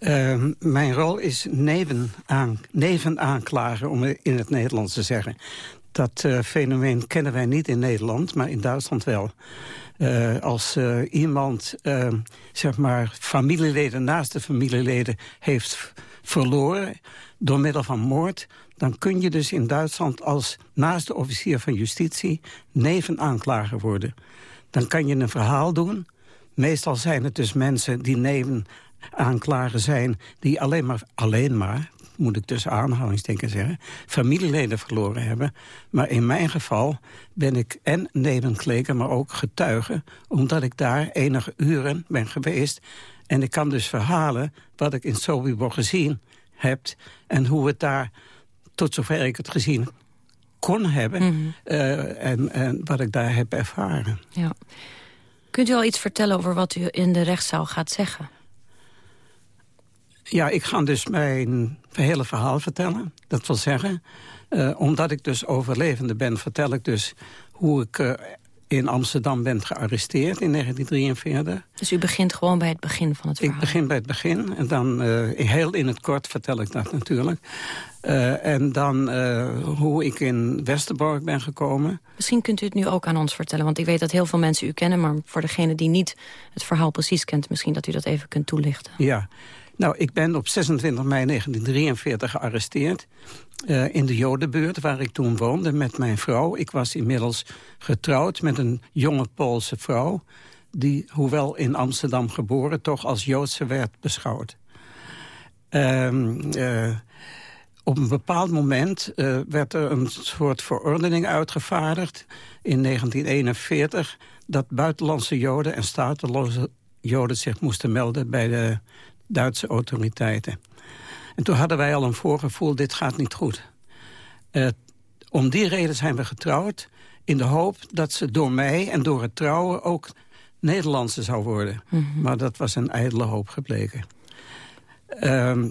Uh, mijn rol is nevenaan, nevenaanklager, om in het Nederlands te zeggen. Dat uh, fenomeen kennen wij niet in Nederland, maar in Duitsland wel. Uh, als uh, iemand, zeg maar, familieleden naast de familieleden heeft verloren door middel van moord... dan kun je dus in Duitsland als naast de officier van justitie nevenaanklager worden. Dan kan je een verhaal doen. Meestal zijn het dus mensen die nevenaanklager zijn... die alleen maar, alleen maar, moet ik tussen aanhalingstekens zeggen... familieleden verloren hebben. Maar in mijn geval ben ik en nevenkleker, maar ook getuige... omdat ik daar enige uren ben geweest... En ik kan dus verhalen wat ik in Sobibor gezien heb... en hoe het daar, tot zover ik het gezien kon hebben... Mhm. uh, en, en wat ik daar heb ervaren. Ja. Kunt u al iets vertellen over wat u in de rechtszaal gaat zeggen? Ja, ik ga dus mijn hele verhaal vertellen. Dat wil zeggen, uh, omdat ik dus overlevende ben... vertel ik dus hoe ik uh, in Amsterdam ben gearresteerd in 1943. Dus u begint gewoon bij het begin van het verhaal? Ik begin bij het begin. En dan uh, heel in het kort vertel ik dat natuurlijk. Uh, en dan uh, hoe ik in Westerbork ben gekomen. Misschien kunt u het nu ook aan ons vertellen. Want ik weet dat heel veel mensen u kennen. Maar voor degene die niet het verhaal precies kent... misschien dat u dat even kunt toelichten. Ja. Nou, ik ben op 26 mei 1943 gearresteerd uh, in de Jodenbuurt, waar ik toen woonde met mijn vrouw. Ik was inmiddels getrouwd met een jonge Poolse vrouw... die, hoewel in Amsterdam geboren, toch als Joodse werd beschouwd. Uh, op een bepaald moment uh, werd er een soort verordening uitgevaardigd... in 1941 dat buitenlandse Joden en stateloze Joden zich moesten melden... bij de Duitse autoriteiten. En toen hadden wij al een voorgevoel, dit gaat niet goed. Uh, om die reden zijn we getrouwd... in de hoop dat ze door mij en door het trouwen ook Nederlandse zou worden. Mm -hmm. Maar dat was een ijdele hoop gebleken. Uh,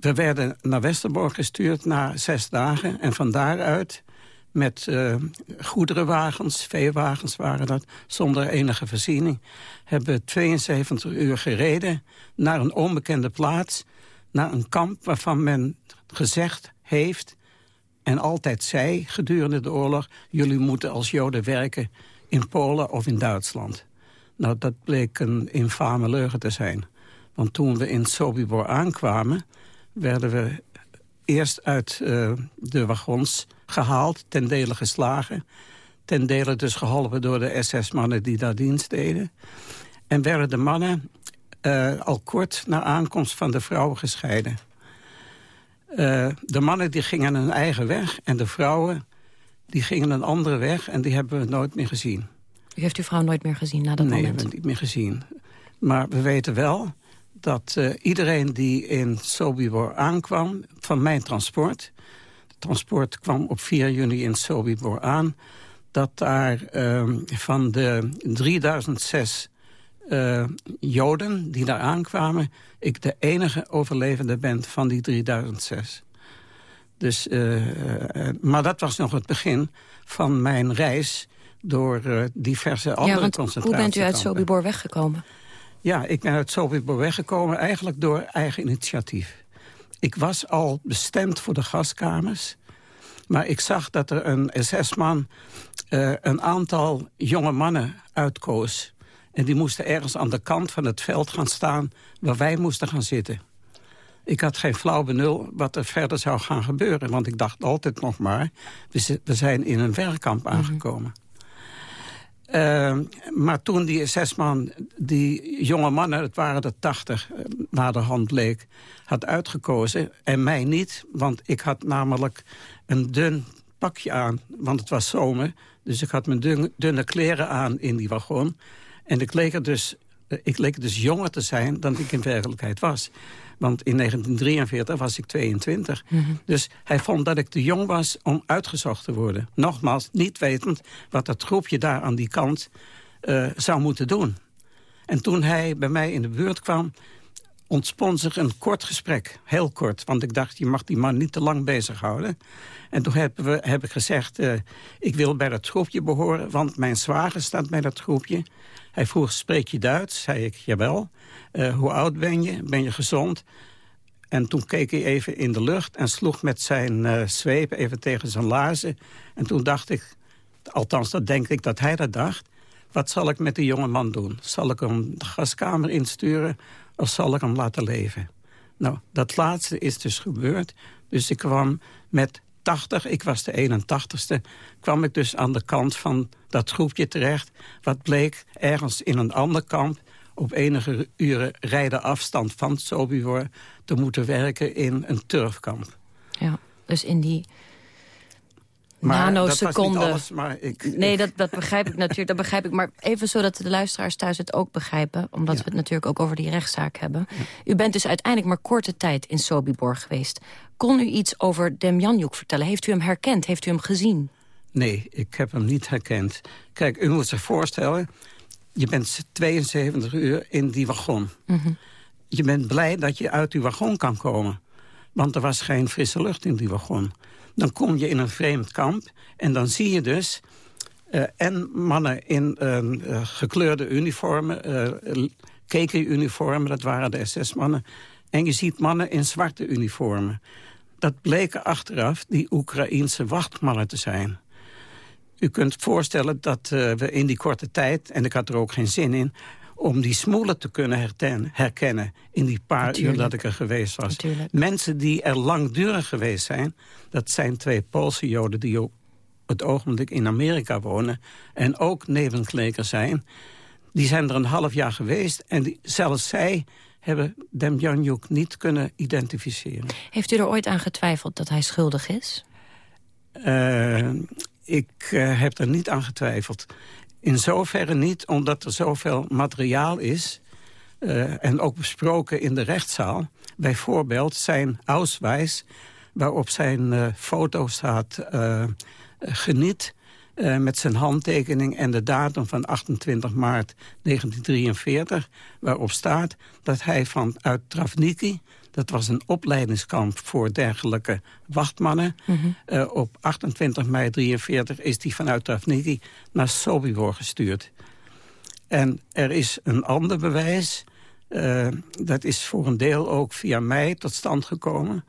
we werden naar Westerbork gestuurd na zes dagen. En van daaruit met uh, goederenwagens, veewagens waren dat, zonder enige voorziening, hebben we 72 uur gereden naar een onbekende plaats, naar een kamp waarvan men gezegd heeft en altijd zei gedurende de oorlog, jullie moeten als joden werken in Polen of in Duitsland. Nou, dat bleek een infame leugen te zijn. Want toen we in Sobibor aankwamen, werden we eerst uit uh, de wagons gehaald, ten dele geslagen. Ten dele dus geholpen door de SS-mannen die daar dienst deden. En werden de mannen uh, al kort na aankomst van de vrouwen gescheiden. Uh, de mannen die gingen een eigen weg en de vrouwen die gingen een andere weg... en die hebben we nooit meer gezien. U heeft uw vrouw nooit meer gezien na dat nee, moment? Nee, we niet meer gezien. Maar we weten wel dat uh, iedereen die in Sobibor aankwam van mijn transport... het transport kwam op 4 juni in Sobibor aan... dat daar uh, van de 3006 uh, Joden die daar aankwamen... ik de enige overlevende ben van die 3006. Dus, uh, maar dat was nog het begin van mijn reis door diverse andere ja, want. Hoe bent u uit Sobibor weggekomen? Ja, ik ben uit Sobibor weggekomen eigenlijk door eigen initiatief. Ik was al bestemd voor de gaskamers. Maar ik zag dat er een SS-man uh, een aantal jonge mannen uitkoos. En die moesten ergens aan de kant van het veld gaan staan... waar wij moesten gaan zitten. Ik had geen flauw benul wat er verder zou gaan gebeuren. Want ik dacht altijd nog maar... we zijn in een werkkamp aangekomen. Mm -hmm. Uh, maar toen die zes man, die jonge mannen, het waren er tachtig, na de hand bleek, had uitgekozen. En mij niet, want ik had namelijk een dun pakje aan, want het was zomer. Dus ik had mijn dun, dunne kleren aan in die wagon. En ik leek, er dus, uh, ik leek dus jonger te zijn dan ik in werkelijkheid was. Want in 1943 was ik 22. Mm -hmm. Dus hij vond dat ik te jong was om uitgezocht te worden. Nogmaals, niet wetend wat dat groepje daar aan die kant uh, zou moeten doen. En toen hij bij mij in de buurt kwam... ontspon zich een kort gesprek. Heel kort, want ik dacht, je mag die man niet te lang bezighouden. En toen hebben we, heb ik gezegd, eh, ik wil bij dat groepje behoren... want mijn zwager staat bij dat groepje. Hij vroeg, spreek je Duits? Zei ik, jawel. Uh, hoe oud ben je? Ben je gezond? En toen keek hij even in de lucht en sloeg met zijn uh, zweep even tegen zijn laarzen. En toen dacht ik, althans dat denk ik dat hij dat dacht... wat zal ik met die jonge man doen? Zal ik hem de gaskamer insturen of zal ik hem laten leven? Nou, dat laatste is dus gebeurd. Dus ik kwam met 80, ik was de 81ste... kwam ik dus aan de kant van dat groepje terecht. Wat bleek ergens in een ander kamp op enige uren rijden afstand van Sobibor... te moeten werken in een turfkamp. Ja, dus in die maar nanoseconde. Dat alles, maar ik, nee, dat, dat begrijp ik natuurlijk. Dat begrijp ik. Maar even zodat de luisteraars thuis het ook begrijpen. Omdat we het natuurlijk ook over die rechtszaak hebben. U bent dus uiteindelijk maar korte tijd in Sobibor geweest. Kon u iets over Demjanjuk vertellen? Heeft u hem herkend? Heeft u hem gezien? Nee, ik heb hem niet herkend. Kijk, u moet zich voorstellen... je bent 72 uur in die wagon. Mhm. Je bent blij dat je uit die wagon kan komen. Want er was geen frisse lucht in die wagon. Dan kom je in een vreemd kamp en dan zie je dus... Uh, en mannen in uh, gekleurde uniformen, keken-uniformen, dat waren de SS-mannen. En je ziet mannen in zwarte uniformen. Dat bleken achteraf die Oekraïense wachtmannen te zijn. U kunt voorstellen dat we in die korte tijd, en ik had er ook geen zin in om die smoelen te kunnen herkennen in die paar Natuurlijk. uur dat ik er geweest was. Natuurlijk. Mensen die er langdurig geweest zijn, dat zijn twee Poolse joden die op het ogenblik in Amerika wonen en ook nevenkleker zijn. Die zijn er een half jaar geweest en die, zelfs zij hebben Demjanjuk niet kunnen identificeren. Heeft u er ooit aan getwijfeld dat hij schuldig is? Uh, ik uh, heb er niet aan getwijfeld. In zoverre niet, omdat er zoveel materiaal is... Uh, en ook besproken in de rechtszaal. Bijvoorbeeld zijn Ausweis, waarop zijn uh, foto staat... Uh, geniet met zijn handtekening en de datum van 28 maart 1943... waarop staat dat hij vanuit Travniki... dat was een opleidingskamp voor dergelijke wachtmannen... Mhm. uh, op 28 mei 43 is hij vanuit Travniki naar Sobibor gestuurd. En er is een ander bewijs... Uh, dat is voor een deel ook via mij tot stand gekomen...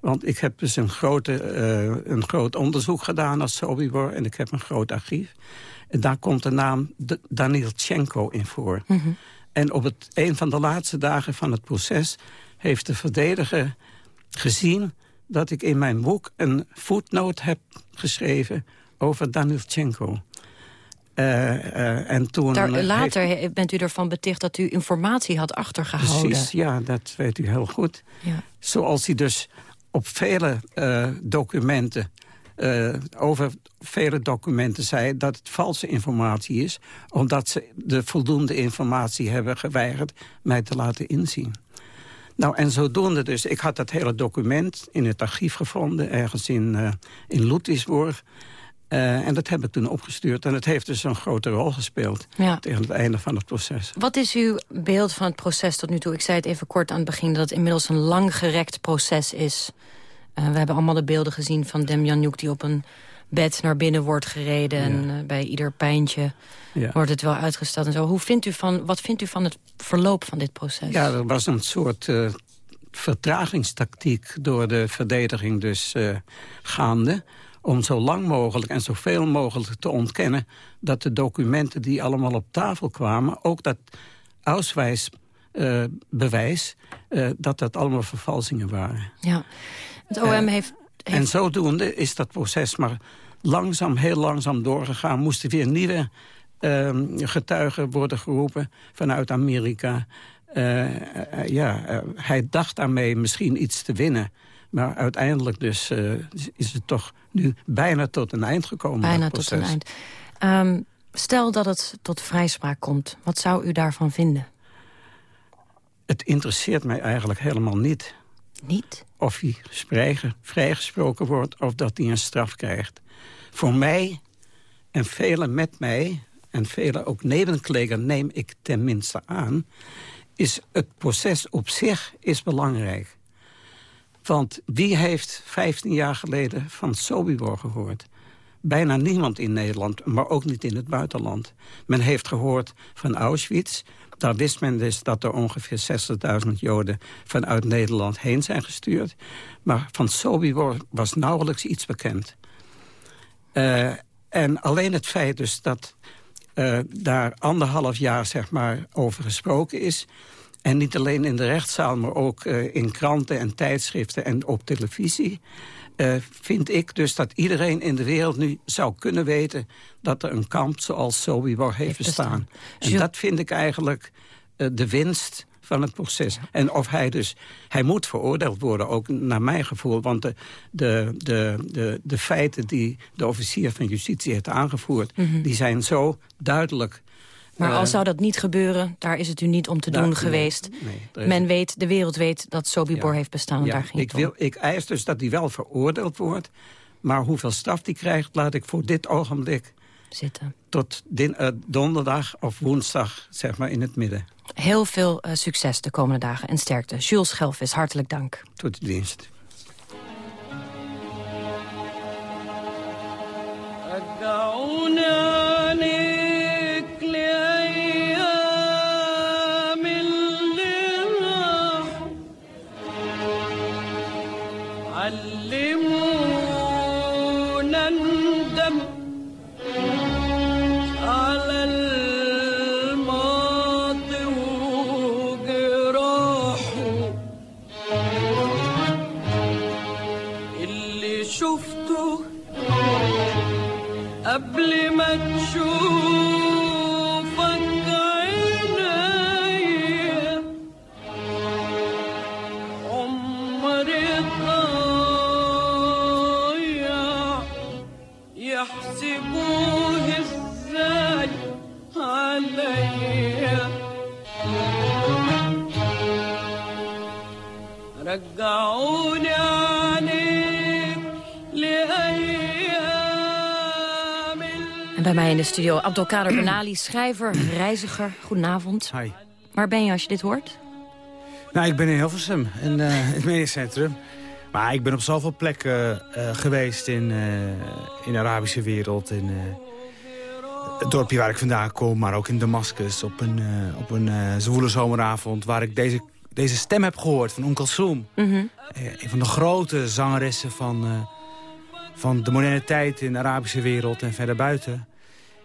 Want ik heb dus een, grote, uh, een groot onderzoek gedaan naar Sobibor... en ik heb een groot archief. En daar komt de naam Danilchenko in voor. Mhm. En op het, een van de laatste dagen van het proces... heeft de verdediger gezien dat ik in mijn boek... een voetnoot heb geschreven over Danilchenko. Uh, uh, en toen Daar, later heeft... bent u ervan beticht dat u informatie had achtergehouden. Precies, ja, dat weet u heel goed. Ja. Zoals hij dus op vele uh, documenten, over vele documenten zei dat het valse informatie is, omdat ze de voldoende informatie hebben geweigerd mij te laten inzien. Nou, en zodoende dus, ik had dat hele document in het archief gevonden, ergens in, uh, in Ludwigsburg. Uh, en dat heb ik toen opgestuurd. En het heeft dus een grote rol gespeeld ja. tegen het einde van het proces. Wat is uw beeld van het proces tot nu toe? Ik zei het even kort aan het begin dat het inmiddels een langgerekt proces is. Uh, we hebben allemaal de beelden gezien van Demjanjuk die op een bed naar binnen wordt gereden. Ja. En uh, bij ieder pijntje ja. wordt het wel uitgesteld en zo. Hoe vindt u van, wat vindt u van het verloop van dit proces? Ja, er was een soort uh, vertragingstactiek door de verdediging dus gaande om zo lang mogelijk en zoveel mogelijk te ontkennen... dat de documenten die allemaal op tafel kwamen... ook dat Auswijsbewijs, uh, dat dat allemaal vervalsingen waren. Ja, het OM heeft, heeft... En zodoende is dat proces maar langzaam, heel langzaam doorgegaan. Moesten weer nieuwe uh, getuigen worden geroepen vanuit Amerika... Uh, ja, hij dacht daarmee misschien iets te winnen... Maar uiteindelijk dus is het toch nu bijna tot een eind gekomen. Bijna tot een eind. Um, stel dat het tot vrijspraak komt. Wat zou u daarvan vinden? Het interesseert mij eigenlijk helemaal niet. Niet? Of hij vrijgesproken wordt of dat hij een straf krijgt. Voor mij en velen met mij, en velen ook nevenkleger neem ik tenminste aan... is het proces op zich is belangrijk. Want wie heeft 15 jaar geleden van Sobibor gehoord? Bijna niemand in Nederland, maar ook niet in het buitenland. Men heeft gehoord van Auschwitz. Daar wist men dus dat er ongeveer 60.000 Joden vanuit Nederland heen zijn gestuurd. Maar van Sobibor was nauwelijks iets bekend. Uh, en alleen het feit dus dat uh, daar anderhalf jaar zeg maar, over gesproken is... en niet alleen in de rechtszaal, maar ook uh, in kranten en tijdschriften en op televisie... Uh, vind ik dus dat iedereen in de wereld nu zou kunnen weten... dat er een kamp zoals Sobibor heeft bestaan. En dat vind ik eigenlijk uh, de winst van het proces. En of hij dus... Hij moet veroordeeld worden, ook naar mijn gevoel. Want de, de, de, de, de feiten die de officier van justitie heeft aangevoerd... Mm -hmm. die zijn zo duidelijk... Maar eh, al zou dat niet gebeuren, daar is het u niet om te doen geweest. Men weet, de wereld weet dat Sobibor heeft bestaan. en Daar ging ik, wil, ik eis dus dat hij wel veroordeeld wordt. Maar hoeveel straf die krijgt, laat ik voor dit ogenblik... Zitten. Tot din, eh, donderdag of woensdag, zeg maar, in het midden. Heel veel eh, succes de komende dagen en sterkte. Jules Schelvis, hartelijk dank. Tot dienst. De studio Abdelkader Benali, schrijver, reiziger. Goedenavond. Hi. Waar ben je als je dit hoort? Nou, ik ben in Hilversum, in uh, het mediacentrum. Maar ik ben op zoveel plekken uh, geweest in, uh, in de Arabische wereld. In het dorpje waar ik vandaan kom, maar ook in Damascus. Op een, op een zwoele zomeravond waar ik deze, deze stem heb gehoord van Oom Kalsoum. Mm -hmm. een van de grote zangeressen van, van de moderne tijd in de Arabische wereld en verder buiten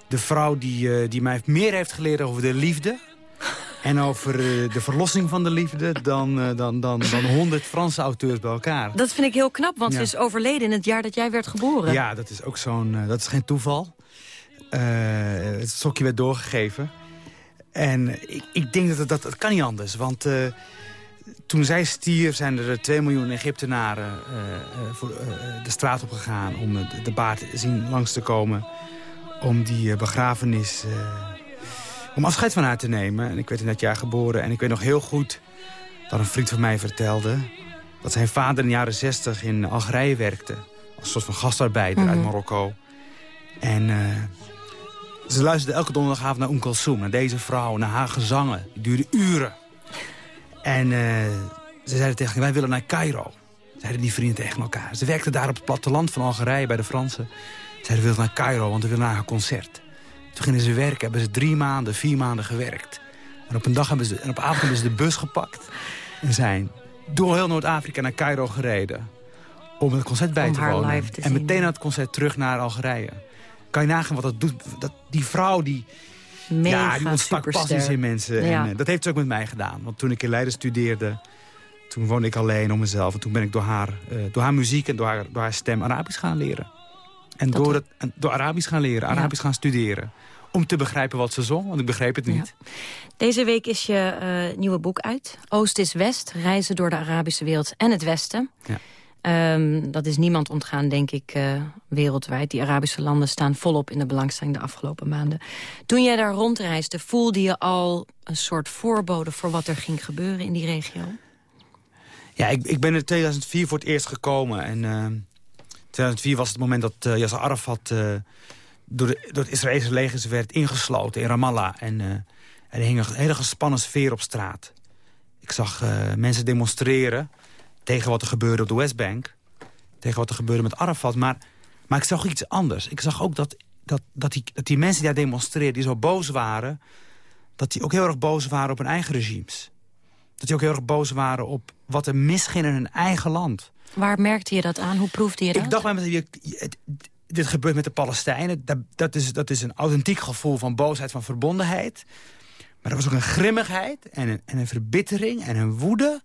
de vrouw die, uh, die mij meer heeft geleerd over de liefde... en over uh, de verlossing van de liefde dan, uh, dan, dan, dan 100 Franse auteurs bij elkaar. Dat vind ik heel knap, want ja. ze is overleden in het jaar dat jij werd geboren. Ja, dat is ook zo'n... dat is geen toeval. het stokje werd doorgegeven. En ik, ik denk dat, dat dat kan niet anders, want... toen zij stierf zijn er 2 miljoen Egyptenaren voor, de straat op gegaan... om de, de baard zien langs te komen om die begrafenis... Uh, om afscheid van haar te nemen. En ik werd in dat jaar geboren. En ik weet nog heel goed dat een vriend van mij vertelde... dat zijn vader in de jaren zestig in Algerije werkte. Als een soort van gastarbeider mm -hmm. uit Marokko. En uh, ze luisterde elke donderdagavond naar Oom Kalsoum. Naar deze vrouw, naar haar gezangen. Die duurde uren. En ze zeiden tegen mij, wij willen naar Cairo. Zeiden die vrienden tegen elkaar. Ze werkten daar op het platteland van Algerije bij de Fransen. Zij wilde naar Cairo, want we willen naar haar concert. Toen gingen ze werken, hebben ze drie maanden, vier maanden gewerkt. En op een dag hebben ze, en op avond hebben ze de bus gepakt. En zijn door heel Noord-Afrika naar Cairo gereden. Om het concert bij om te wonen. Te en meteen na het concert terug naar Algerije. Kan je nagaan wat dat doet? Dat, die vrouw die... Mega ja, die ontstak passies in mensen. Ja. En, uh, dat heeft ze ook met mij gedaan. Want toen ik in Leiden studeerde... toen woonde ik alleen om mezelf. En toen ben ik door haar, uh, door haar muziek en door haar, door haar stem Arabisch gaan leren. En door, het, en door Arabisch gaan leren, Arabisch gaan studeren. Om te begrijpen wat ze zong, want ik begreep het niet. Ja. Deze week is je uh, nieuwe boek uit. Oost is West, reizen door de Arabische wereld en het Westen. Ja. Um, dat is niemand ontgaan, denk ik, uh, wereldwijd. Die Arabische landen staan volop in de belangstelling de afgelopen maanden. Toen jij daar rondreisde, voelde je al een soort voorbode... voor wat er ging gebeuren in die regio? Ja, ik, ik ben in 2004 voor het eerst gekomen en... Uh... 2004 was het moment dat uh, Yasser Arafat uh, door, de, door het Israëlische leger werd ingesloten in Ramallah. En uh, er hing een hele gespannen sfeer op straat. Ik zag eh, mensen demonstreren tegen wat er gebeurde op de Westbank. Tegen wat er gebeurde met Arafat. Maar, maar ik zag iets anders. Ik zag ook dat, dat, dat, die, dat die mensen die daar demonstreerden... die zo boos waren... dat die ook heel erg boos waren op hun eigen regimes. Dat die ook heel erg boos waren op wat er misging in hun eigen land. Waar merkte je dat aan? Hoe proefde je dat? Ik dacht bij mezelf, dit gebeurt met de Palestijnen. Dat, dat, is, dat is een authentiek gevoel van boosheid, van verbondenheid. Maar er was ook een grimmigheid en een, en een verbittering en een woede...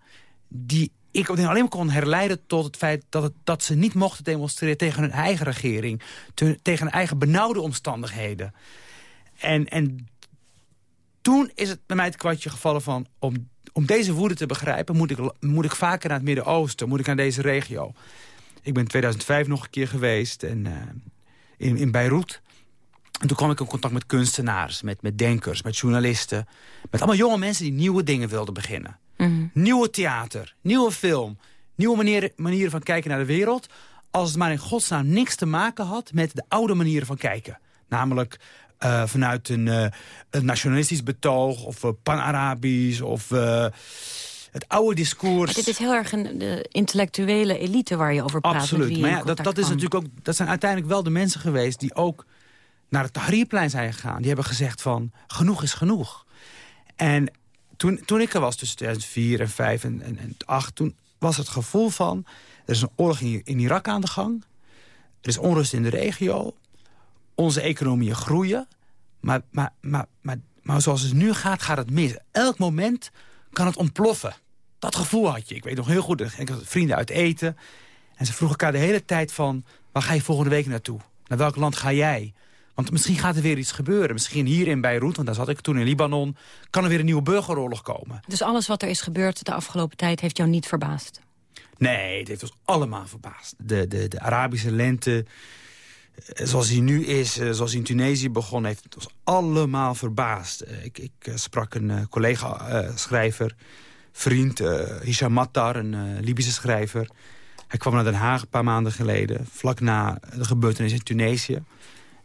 die ik alleen maar kon herleiden tot het feit dat, het, dat ze niet mochten demonstreren... tegen hun eigen regering, te- tegen hun eigen benauwde omstandigheden. En, en toen is het bij mij het kwartje gevallen van... om, om deze woede te begrijpen moet ik, moet ik vaker naar het Midden-Oosten... moet ik naar deze regio. Ik ben in 2005 nog een keer geweest en, eh, in, in Beirut. En toen kwam ik in contact met kunstenaars, met, met denkers, met journalisten. Met allemaal jonge mensen die nieuwe dingen wilden beginnen. Nieuwe theater, nieuwe film, nieuwe manieren, manieren van kijken naar de wereld. Als het maar in godsnaam niks te maken had met de oude manieren van kijken. Namelijk eh, vanuit een, eh, een nationalistisch betoog of eh, pan-Arabisch of het oude discours. Maar dit is heel erg een de intellectuele elite waar je over praat. Absoluut. Maar ja, dat, dat, is kwam. natuurlijk ook, dat zijn uiteindelijk wel de mensen geweest... die ook naar het Tahrirplein zijn gegaan. Die hebben gezegd van, genoeg is genoeg. En toen, toen ik er was, tussen 2004 en 5 en, en, en 8... toen was het gevoel van... er is een oorlog in, in Irak aan de gang. Er is onrust in de regio. Onze economieën groeien. Maar, maar, maar, maar, maar zoals het nu gaat, gaat het mis. Elk moment kan het ontploffen. Dat gevoel had je. Ik weet nog heel goed, ik had vrienden uit eten. En ze vroegen elkaar de hele tijd van... waar ga je volgende week naartoe? Naar welk land ga jij? Want misschien gaat er weer iets gebeuren. Misschien hier in Beirut, want daar zat ik toen in Libanon... kan er weer een nieuwe burgeroorlog komen. Dus alles wat er is gebeurd de afgelopen tijd heeft jou niet verbaasd? Nee, dit heeft ons allemaal verbaasd. De, de, de Arabische lente, zoals die nu is, eh, zoals die in Tunesië begon... heeft ons allemaal verbaasd. Eh, Ik, ik eh, sprak een collega-schrijver, vriend, Hisham Mattar, een Libische schrijver. Hij kwam naar Den Haag een paar maanden geleden, vlak na de gebeurtenissen in Tunesië.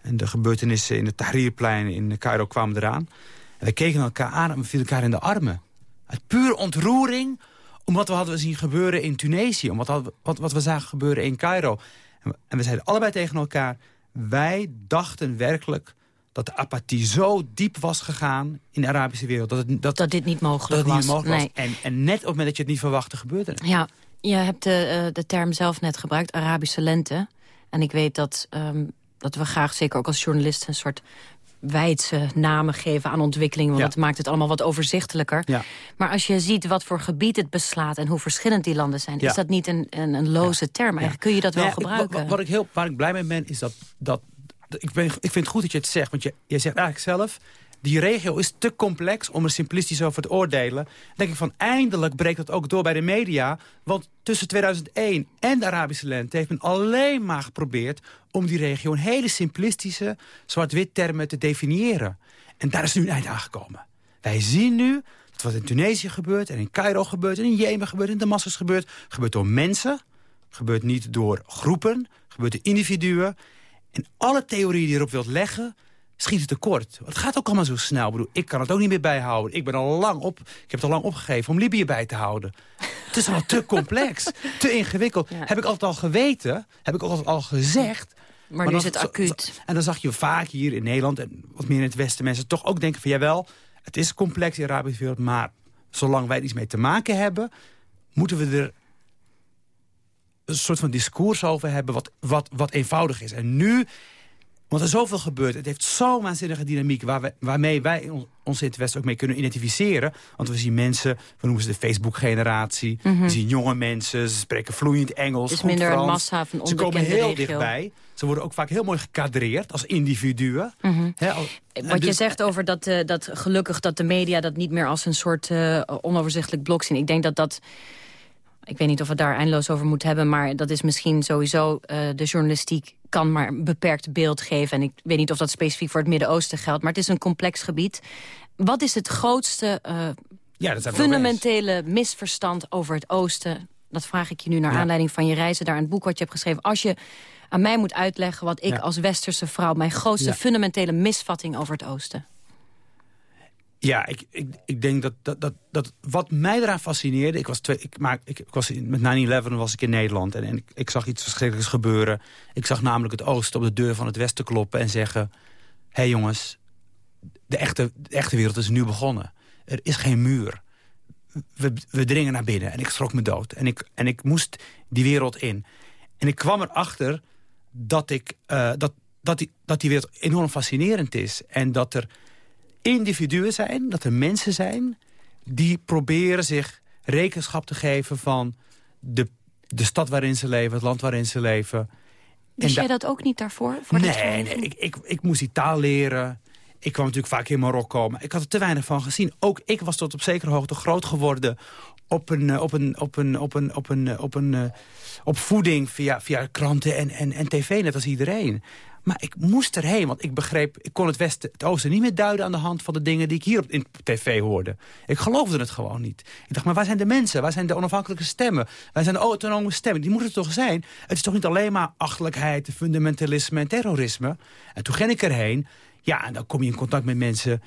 En de gebeurtenissen in het Tahrirplein in Cairo kwamen eraan. En we keken elkaar aan en we vielen elkaar in de armen. Uit pure ontroering om wat we hadden zien gebeuren in Tunesië. Om wat, wat, wat we zagen gebeuren in Cairo. En we, en we zeiden allebei tegen elkaar... wij dachten werkelijk dat de apathie zo diep was gegaan in de Arabische wereld. Dat, het, dat, dat dit niet mogelijk dat het niet was. mogelijk Nee. was. En, en net op het moment dat je het niet verwachtte gebeurde het. Ja, je hebt de, eh, de term zelf net gebruikt, Arabische lente. En ik weet dat, ehm, dat we graag, zeker ook als journalisten... een soort wijdse namen geven aan ontwikkelingen. Want Ja. dat maakt het allemaal wat overzichtelijker. Ja. Maar als je ziet wat voor gebied het beslaat... en hoe verschillend die landen zijn... Ja. is dat niet een, een, een loze term? Eigenlijk kun je dat wel ik- gebruiken. wat, ik heel, waar ik blij mee ben, is dat... dat dat- ik, ben, ik vind het goed dat je het zegt, want je, je zegt eigenlijk zelf... die regio is te complex om er simplistisch over te oordelen. Dan denk ik van, eindelijk breekt dat ook door bij de media. Want tussen 2001 en de Arabische lente heeft men alleen maar geprobeerd... om die regio in hele simplistische zwart-wit termen te definiëren. En daar is nu een eind aangekomen. Wij zien nu dat wat in Tunesië gebeurt en in Cairo gebeurt... en in Jemen gebeurt, in Damascus gebeurt... gebeurt door mensen, gebeurt niet door groepen, gebeurt door individuen. En alle theorieën die erop wilt leggen, schieten tekort. Het gaat ook allemaal zo snel. Ik, bedoel, ik kan het ook niet meer bijhouden. Ik ben al lang op, ik heb het al lang opgegeven om Libië bij te houden. Het is allemaal te complex, te ingewikkeld. Heb ik altijd al geweten, heb ik altijd al gezegd. Maar nu dan- is het acuut. en dan zag je vaak hier in Nederland en wat meer in het Westen... mensen toch ook denken van jawel, het is complex in de Arabische wereld... maar zolang wij iets mee te maken hebben... moeten we er een soort van discours over hebben wat, wat, wat eenvoudig is. En nu, want er zoveel gebeurt... het heeft zo'n waanzinnige dynamiek... Waar we, waarmee wij on- ons in het Westen ook mee kunnen identificeren. Want we zien mensen, we noemen ze de Facebook-generatie... Mhm. we zien jonge mensen, ze spreken vloeiend Engels, Het is minder een Frans. massa van Ze komen heel regio. dichtbij. Ze worden ook vaak heel mooi gekadreerd als individuen. Mhm. Al- en Wat je dus- zegt over dat, eh, dat gelukkig dat de media dat niet meer als een soort eh, onoverzichtelijk blok zien. Ik denk dat dat, ik weet niet of we daar eindeloos over moeten hebben, maar dat is misschien sowieso eh, de journalistiek kan maar een beperkt beeld geven. En ik weet niet of dat specifiek voor het Midden-Oosten geldt, maar het is een complex gebied. Wat is het grootste eh, Ja, dat fundamentele misverstand over het Oosten? Dat vraag ik je nu naar Ja. aanleiding van je reizen daar in het boek wat je hebt geschreven. Als je aan mij moet uitleggen wat ik Ja. als westerse vrouw... mijn grootste fundamentele misvatting over het Oosten. Ja, ik, ik, ik denk dat, dat, dat, dat wat mij eraan fascineerde... Ik was, twee, ik, maar, ik, was met 9-11 was ik in Nederland en, en ik, zag iets verschrikkelijks gebeuren. Ik zag namelijk het oosten op de deur van het westen kloppen en zeggen... hé hey jongens, de echte, echte wereld is nu begonnen. Er is geen muur. We, we dringen naar binnen en ik schrok me dood. En ik, en ik moest die wereld in. En ik kwam erachter dat, ik, uh, dat, dat, die, dat die wereld enorm fascinerend is. En dat er individuen zijn, dat er mensen zijn... die proberen zich rekenschap te geven van de, de stad waarin ze leven... het land waarin ze leven. Wist jij dat ook niet daarvoor? Voor nee, nee ik, ik, ik moest die taal leren. Ik kwam natuurlijk vaak in Marokko, maar ik had er te weinig van gezien. Ook ik was tot op zekere hoogte groot geworden op een, op een, op een, op een, op een, op een, op voeding via, via kranten en, en, en tv, net als iedereen. Maar ik moest erheen, want ik begreep... ik kon het Westen, het Oosten niet meer duiden aan de hand van de dingen... die ik hier op in tv hoorde. Ik geloofde het gewoon niet. Ik dacht, maar waar zijn de mensen? Waar zijn de onafhankelijke stemmen? Waar zijn de autonome stemmen? Die moeten er toch zijn? Het is toch niet alleen maar achtelijkheid, fundamentalisme en terrorisme? En toen ging ik erheen. Ja, en dan kom je in contact met mensen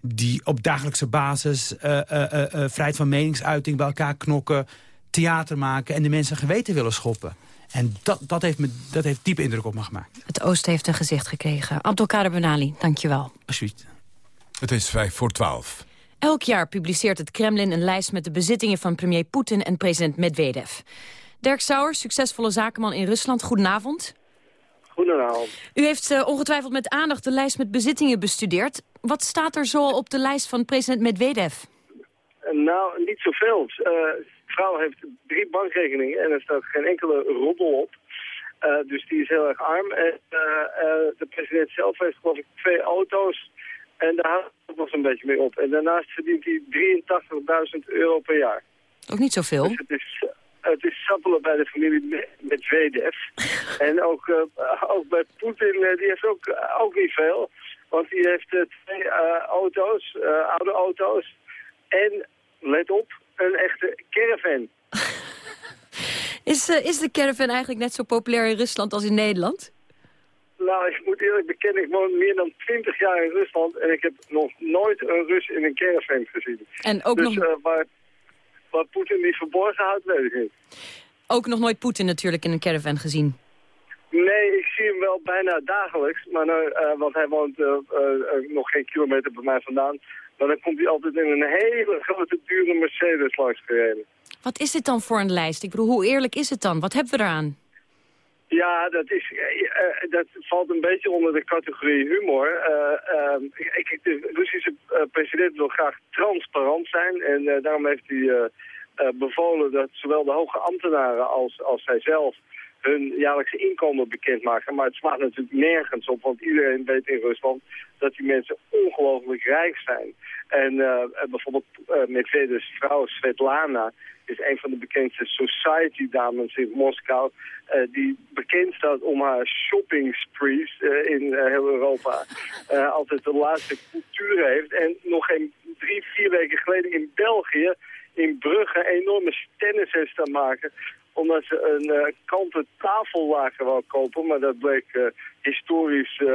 die op dagelijkse basis... Uh, uh, uh, vrijheid van meningsuiting bij elkaar knokken... theater maken en de mensen geweten willen schoppen. En dat, dat, heeft me, dat heeft diepe indruk op me gemaakt. Het oosten heeft een gezicht gekregen. Abdelkader Benali, dankjewel. Alsjeblieft. Het is vijf voor twaalf. Elk jaar publiceert het Kremlin een lijst met de bezittingen van premier Poetin en president Medvedev. Dirk Sauer, succesvolle zakenman in Rusland, goedenavond. Goedenavond. U heeft uh, ongetwijfeld met aandacht de lijst met bezittingen bestudeerd. Wat staat er zo op de lijst van president Medvedev? Nou, niet zoveel. Uh, vrouw heeft drie bankrekeningen en er staat geen enkele roddel op. Uh, dus die is heel erg arm. En uh, uh, de president zelf heeft geloof ik twee auto's. En daar houdt het nog een beetje mee op. En daarnaast verdient hij 83.000 euro per jaar. Ook niet zoveel. Dus het is, het is sappelen bij de familie VDF. en ook, ook bij Poetin, die heeft ook, ook niet veel. Want die heeft twee auto's, oude auto's. En, let op, een echte caravan. is, uh, is de caravan eigenlijk net zo populair in Rusland als in Nederland? Nou, ik moet eerlijk bekennen, ik woon meer dan 20 jaar in Rusland... en ik heb nog nooit een Rus in een caravan gezien. En ook dus nog... uh, waar, waar Poetin die verborgen houdt, weet ik niet. Ook nog nooit Poetin natuurlijk in een caravan gezien? Nee, ik zie hem wel bijna dagelijks. Maar nou, uh, want hij woont uh, uh, nog geen kilometer bij mij vandaan. Maar dan komt hij altijd in een hele grote, dure Mercedes langs gereden. Wat is dit dan voor een lijst? Ik bedoel, hoe eerlijk is het dan? Wat hebben we eraan? Ja, dat, is, uh, dat valt een beetje onder de categorie humor. Uh, ik, de Russische president wil graag transparant zijn. En daarom heeft hij bevolen dat zowel de hoge ambtenaren als, als hij zelf hun jaarlijkse inkomen bekendmaken. Maar het slaat natuurlijk nergens op, want iedereen weet in Rusland dat die mensen ongelooflijk rijk zijn. En uh, bijvoorbeeld uh, Medvedevs vrouw Svetlana is een van de bekendste society-dames in Moskou... Die bekend staat om haar shopping sprees in heel Europa. altijd de laatste cultuur heeft. En nog geen drie, vier weken geleden in België in Brugge enorme tennis heeft staan maken omdat ze een uh, kanten tafellaken wou kopen. Maar dat bleek uh, historisch uh,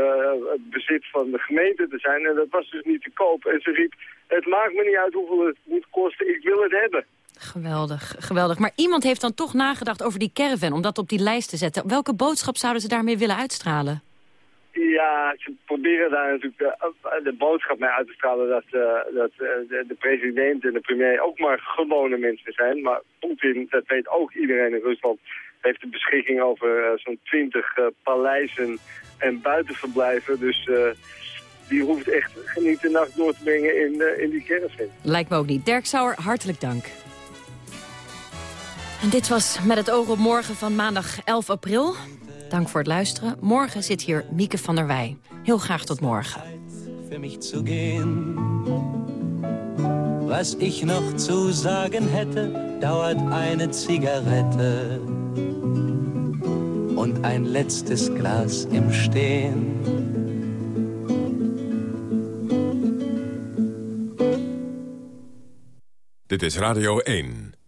het bezit van de gemeente te zijn. En dat was dus niet te koop. En ze riep, het maakt me niet uit hoeveel het moet kosten, ik wil het hebben. Geweldig, geweldig. Maar iemand heeft dan toch nagedacht over die caravan, om dat op die lijst te zetten. Welke boodschap zouden ze daarmee willen uitstralen? Ja, ze proberen daar natuurlijk de, de boodschap mee uit te stralen dat, uh, dat uh, de, de, president en de premier ook maar gewone mensen zijn. Maar Poetin, dat weet ook iedereen in Rusland, heeft de beschikking over uh, zo'n twintig paleizen en buitenverblijven. Dus die hoeft echt niet de nacht door te brengen in, in die caravan. Lijkt me ook niet. Dirk Sauer, hartelijk dank. En dit was Met het oog op morgen van maandag 11 april. Dank voor het luisteren. Morgen zit hier Mieke van der Wij. Heel graag tot morgen. Für mich zu gehen. Was ich noch zu sagen hätte, dauert eine Zigarette und ein letztes Glas im Stehen. Dit is Radio 1.